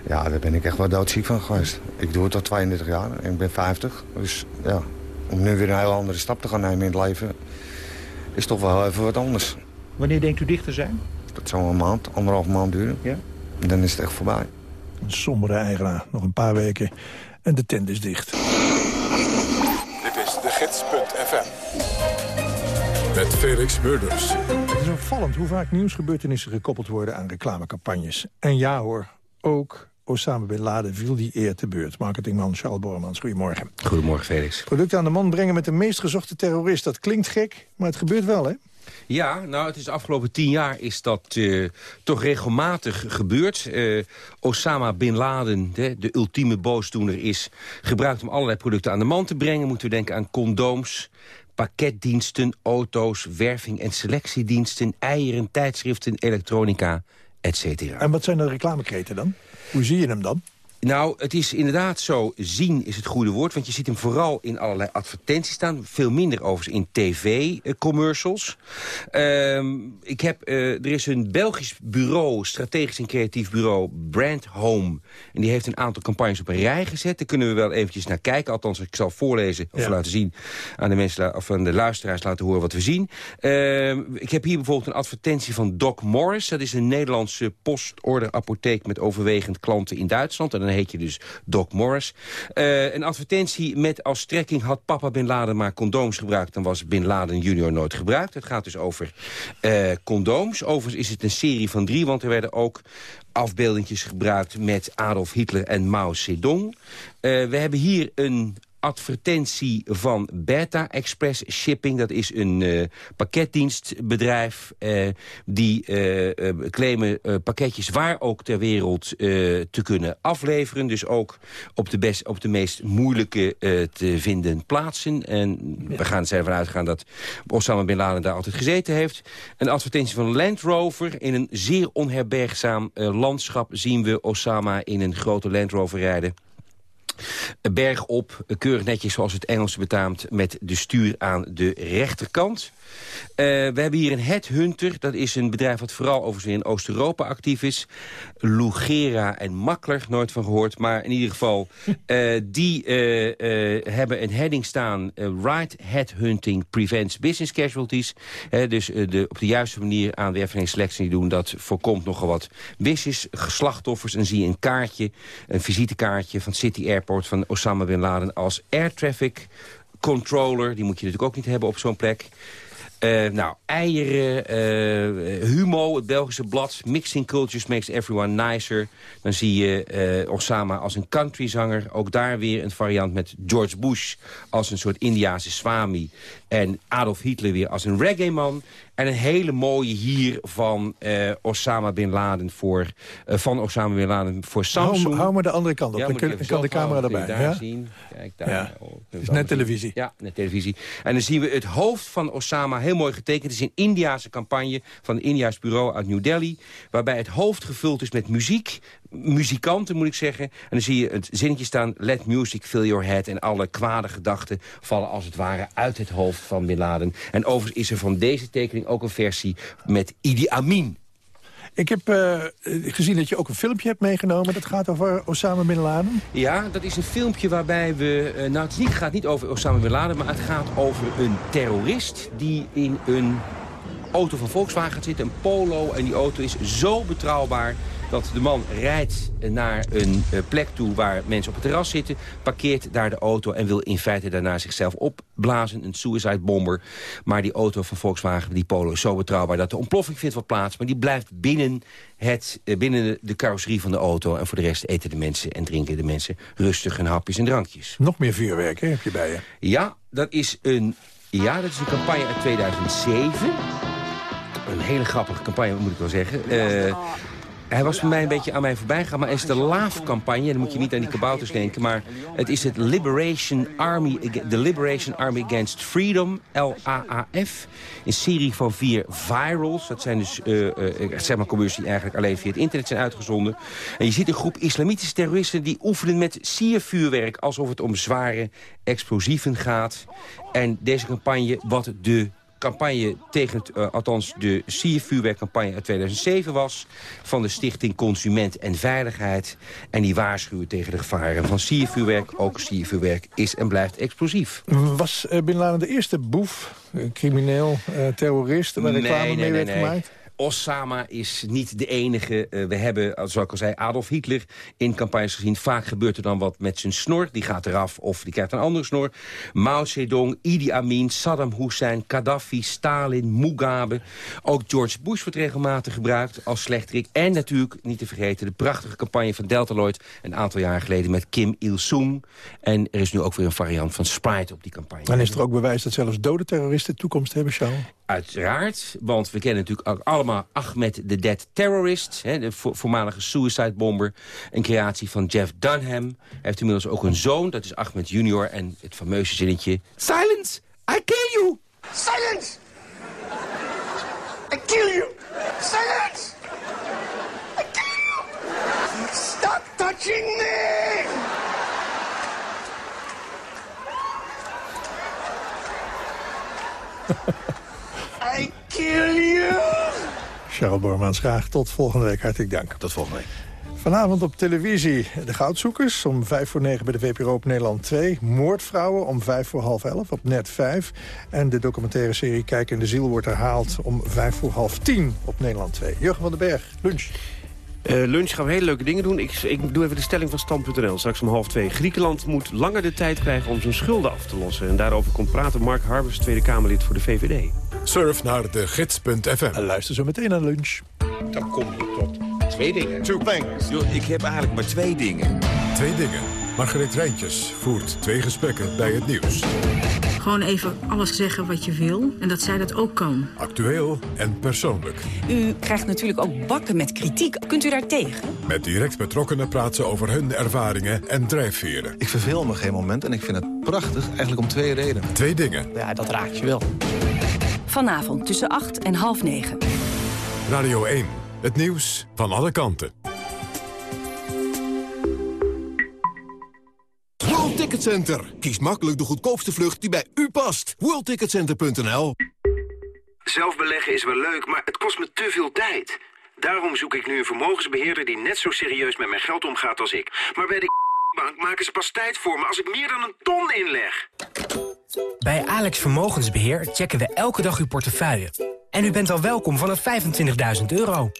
ja, daar ben ik echt wel doodziek van geweest. Ik doe het al 32 jaar en ik ben 50. Dus ja, om nu weer een heel andere stap te gaan nemen in het leven... is toch wel even wat anders. Wanneer denkt u dicht te zijn? Dat zou een maand, anderhalf maand duren. Ja? Dan is het echt voorbij. Een sombere eigenaar. Nog een paar weken en de tent is dicht. Dit is de gids.fm. Met Felix Murders. Het is opvallend hoe vaak nieuwsgebeurtenissen gekoppeld worden aan reclamecampagnes. En ja hoor, ook Osama Bin Laden viel die eer te beurt. Marketingman Charles Bormans, goedemorgen. Goedemorgen, Felix. Producten aan de man brengen met de meest gezochte terrorist. Dat klinkt gek, maar het gebeurt wel, hè? Ja, nou, het is de afgelopen tien jaar is dat uh, toch regelmatig gebeurd. Uh, Osama Bin Laden, de, de ultieme boosdoener, is gebruikt om allerlei producten aan de man te brengen. Moeten we denken aan condooms, pakketdiensten, auto's, werving- en selectiediensten... eieren, tijdschriften, elektronica, et cetera. En wat zijn de reclamekreten dan? Hoe zie je hem dan? Nou, het is inderdaad zo, zien is het goede woord. Want je ziet hem vooral in allerlei advertenties staan. Veel minder overigens in tv-commercials. Um, ik heb, uh, er is een Belgisch bureau, strategisch en creatief bureau, Brand Home. En die heeft een aantal campagnes op een rij gezet. Daar kunnen we wel eventjes naar kijken. Althans, ik zal voorlezen of ja. laten zien aan de, mensen, of aan de luisteraars laten horen wat we zien. Uh, ik heb hier bijvoorbeeld een advertentie van Doc Morris. Dat is een Nederlandse postorder-apotheek met overwegend klanten in Duitsland. En dan heet je dus Doc Morris. Uh, een advertentie met als strekking had papa Bin Laden maar condooms gebruikt... dan was Bin Laden junior nooit gebruikt. Het gaat dus over uh, condooms. Overigens is het een serie van drie, want er werden ook afbeeldingjes gebruikt... met Adolf Hitler en Mao Zedong. Uh, we hebben hier een advertentie van Beta Express Shipping. Dat is een uh, pakketdienstbedrijf. Uh, die uh, claimen pakketjes waar ook ter wereld te kunnen afleveren. Dus ook op de, best, op de meest moeilijke te vinden plaatsen. En we gaan er ervan uitgaan dat Osama Bin Laden daar altijd gezeten heeft. Een advertentie van Land Rover. In een zeer onherbergzaam landschap zien we Osama in een grote Land Rover rijden berg op, keurig netjes zoals het Engels betaamt... met de stuur aan de rechterkant. Uh, we hebben hier een headhunter. Dat is een bedrijf wat vooral overigens in Oost-Europa actief is. Lugera en Makkler, nooit van gehoord. Maar in ieder geval, uh, die uh, hebben een heading staan... right headhunting prevents business casualties. dus de, op de juiste manier aanwerving en selectie doen... dat voorkomt nogal wat business slachtoffers. En zie je een kaartje, een visitekaartje van City Airport... van Osama Bin Laden als air traffic controller. Die moet je natuurlijk ook niet hebben op zo'n plek. Uh, nou, eieren, uh, Humo, het Belgische blad. Mixing cultures makes everyone nicer. Dan zie je uh, Osama als een countryzanger. Ook daar weer een variant met George Bush als een soort Indiase swami. En Adolf Hitler weer als een reggae-man. En een hele mooie hier van uh, Osama Bin Laden voor, uh, van Osama Bin Laden voor Samsung. Hou, hou maar de andere kant op, ja, dan, kun, kan de camera erbij. Daar ja? zien. Kijk, daar. Ja. Oh, is net televisie. Ja, net televisie. En dan zien we het hoofd van Osama heel mooi getekend. Het is een Indiase campagne van een Indiaas bureau uit New Delhi. Waarbij het hoofd gevuld is met muziek. Muzikanten moet ik zeggen. En dan zie je het zinnetje staan. Let music fill your head. En alle kwade gedachten vallen als het ware uit het hoofd van Bin Laden. En overigens is er van deze tekening ook een versie met Idi Amin. Ik heb uh, gezien dat je ook een filmpje hebt meegenomen. Dat gaat over Osama Bin Laden. Ja, dat is een filmpje waarbij we... Uh, nou, het gaat niet over Osama Bin Laden, maar het gaat over een terrorist... die in een auto van Volkswagen zit, een Polo. En die auto is zo betrouwbaar dat de man rijdt naar een plek toe waar mensen op het terras zitten... parkeert daar de auto en wil in feite daarna zichzelf opblazen. Een suicide bomber. Maar die auto van Volkswagen, die Polo, is zo betrouwbaar... dat de ontploffing vindt wat plaats, maar die blijft binnen, het, binnen de carrosserie van de auto. En voor de rest eten de mensen en drinken de mensen rustig hun hapjes en drankjes. Nog meer vuurwerk hè, heb je bij je? Ja, dat is een, ja, dat is een campagne uit 2007... Een hele grappige campagne, moet ik wel zeggen. Uh, hij was voor mij een beetje aan mij voorbij gegaan. Maar is de LAAF-campagne. Dan moet je niet aan die kabouters denken. Maar het is het Liberation Army, de Liberation Army Against Freedom, LAAF. Een serie van vier virals. Dat zijn dus uh, zeg maar commercials die eigenlijk alleen via het internet zijn uitgezonden. En je ziet een groep islamitische terroristen die oefenen met siervuurwerk. Alsof het om zware explosieven gaat. En deze campagne, wat de campagne tegen, het, uh, althans de siervuurwerkcampagne uit 2007 was... van de Stichting Consument en Veiligheid. En die waarschuwen tegen de gevaren van siervuurwerk. Ook siervuurwerk is en blijft explosief. Was uh, Bin Laden de eerste boef, crimineel, uh, terrorist... waar reclame nee, nee, mee nee, werd gemaakt? Osama is niet de enige. Uh, we hebben, zoals ik al zei, Adolf Hitler in campagnes gezien. Vaak gebeurt er dan wat met zijn snor. Die gaat eraf of die krijgt een andere snor. Mao Zedong, Idi Amin, Saddam Hussein, Gaddafi, Stalin, Mugabe. Ook George Bush wordt regelmatig gebruikt als slechterik. En natuurlijk, niet te vergeten, de prachtige campagne van Deltaloid... een aantal jaar geleden met Kim Il-sung. En er is nu ook weer een variant van Sprite op die campagne. Dan is er ook bewijs dat zelfs dode terroristen toekomst hebben, Charles? Uiteraard, want we kennen natuurlijk allemaal Ahmed the Dead Terrorist... Hè, de vo voormalige suicide bomber, een creatie van Jeff Dunham. Hij heeft inmiddels ook een zoon, dat is Ahmed Junior... en het fameuze zinnetje... Silence! I kill you! Silence! I kill you! Silence! I kill you! Stop touching me! I kill you! Charles Bormans, graag tot volgende week. Hartelijk dank. Tot volgende week. Vanavond op televisie De Goudzoekers om vijf voor negen bij de VPRO op Nederland 2. Moordvrouwen om vijf voor half elf op net 5. En de documentaire serie Kijk in de Ziel wordt herhaald om vijf voor half tien op Nederland 2. Jurgen van den Berg, lunch. Uh, lunch gaan we hele leuke dingen doen. Ik, ik doe even de stelling van Stand.nl, straks om half twee. Griekenland moet langer de tijd krijgen om zijn schulden af te lossen. En daarover komt praten Mark Harbers, Tweede Kamerlid voor de VVD. Surf naar de gids.fm. En luister zo meteen naar lunch. Dan kom je tot twee dingen. Two things. Yo, ik heb eigenlijk maar twee dingen. Twee dingen. Margreet Rijntjes voert twee gesprekken bij het nieuws. Gewoon even alles zeggen wat je wil en dat zij dat ook kan. Actueel en persoonlijk. U krijgt natuurlijk ook bakken met kritiek. Kunt u daar tegen? Met direct betrokkenen praten over hun ervaringen en drijfveren. Ik verveel me geen moment en ik vind het prachtig, eigenlijk om twee redenen. Twee dingen. Ja, dat raakt je wel. Vanavond tussen 8 en half 9. Radio 1. Het nieuws van alle kanten. Center. Kies makkelijk de goedkoopste vlucht die bij u past. WorldTicketCenter.nl Zelf beleggen is wel leuk, maar het kost me te veel tijd. Daarom zoek ik nu een vermogensbeheerder die net zo serieus met mijn geld omgaat als ik. Maar bij de bank maken ze pas tijd voor me als ik meer dan een ton inleg. Bij Alex Vermogensbeheer checken we elke dag uw portefeuille. En u bent al welkom vanaf 25.000 euro.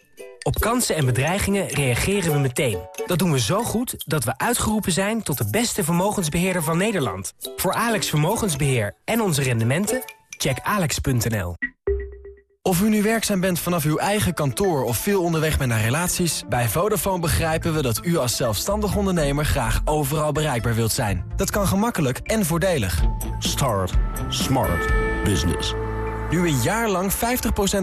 Op kansen en bedreigingen reageren we meteen. Dat doen we zo goed dat we uitgeroepen zijn tot de beste vermogensbeheerder van Nederland. Voor Alex Vermogensbeheer en onze rendementen, check alex.nl. Of u nu werkzaam bent vanaf uw eigen kantoor of veel onderweg bent naar relaties... bij Vodafone begrijpen we dat u als zelfstandig ondernemer graag overal bereikbaar wilt zijn. Dat kan gemakkelijk en voordelig. Start Smart Business. Nu een jaar lang 50%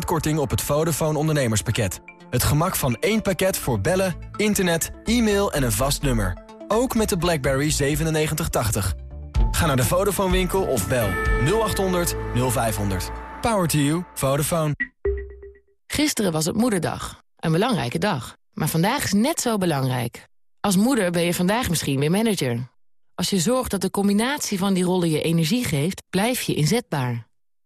korting op het Vodafone ondernemerspakket. Het gemak van één pakket voor bellen, internet, e-mail en een vast nummer. Ook met de BlackBerry 9780. Ga naar de Vodafone winkel of bel 0800 0500. Power to you. Vodafone. Gisteren was het moederdag. Een belangrijke dag. Maar vandaag is net zo belangrijk. Als moeder ben je vandaag misschien weer manager. Als je zorgt dat de combinatie van die rollen je energie geeft, blijf je inzetbaar.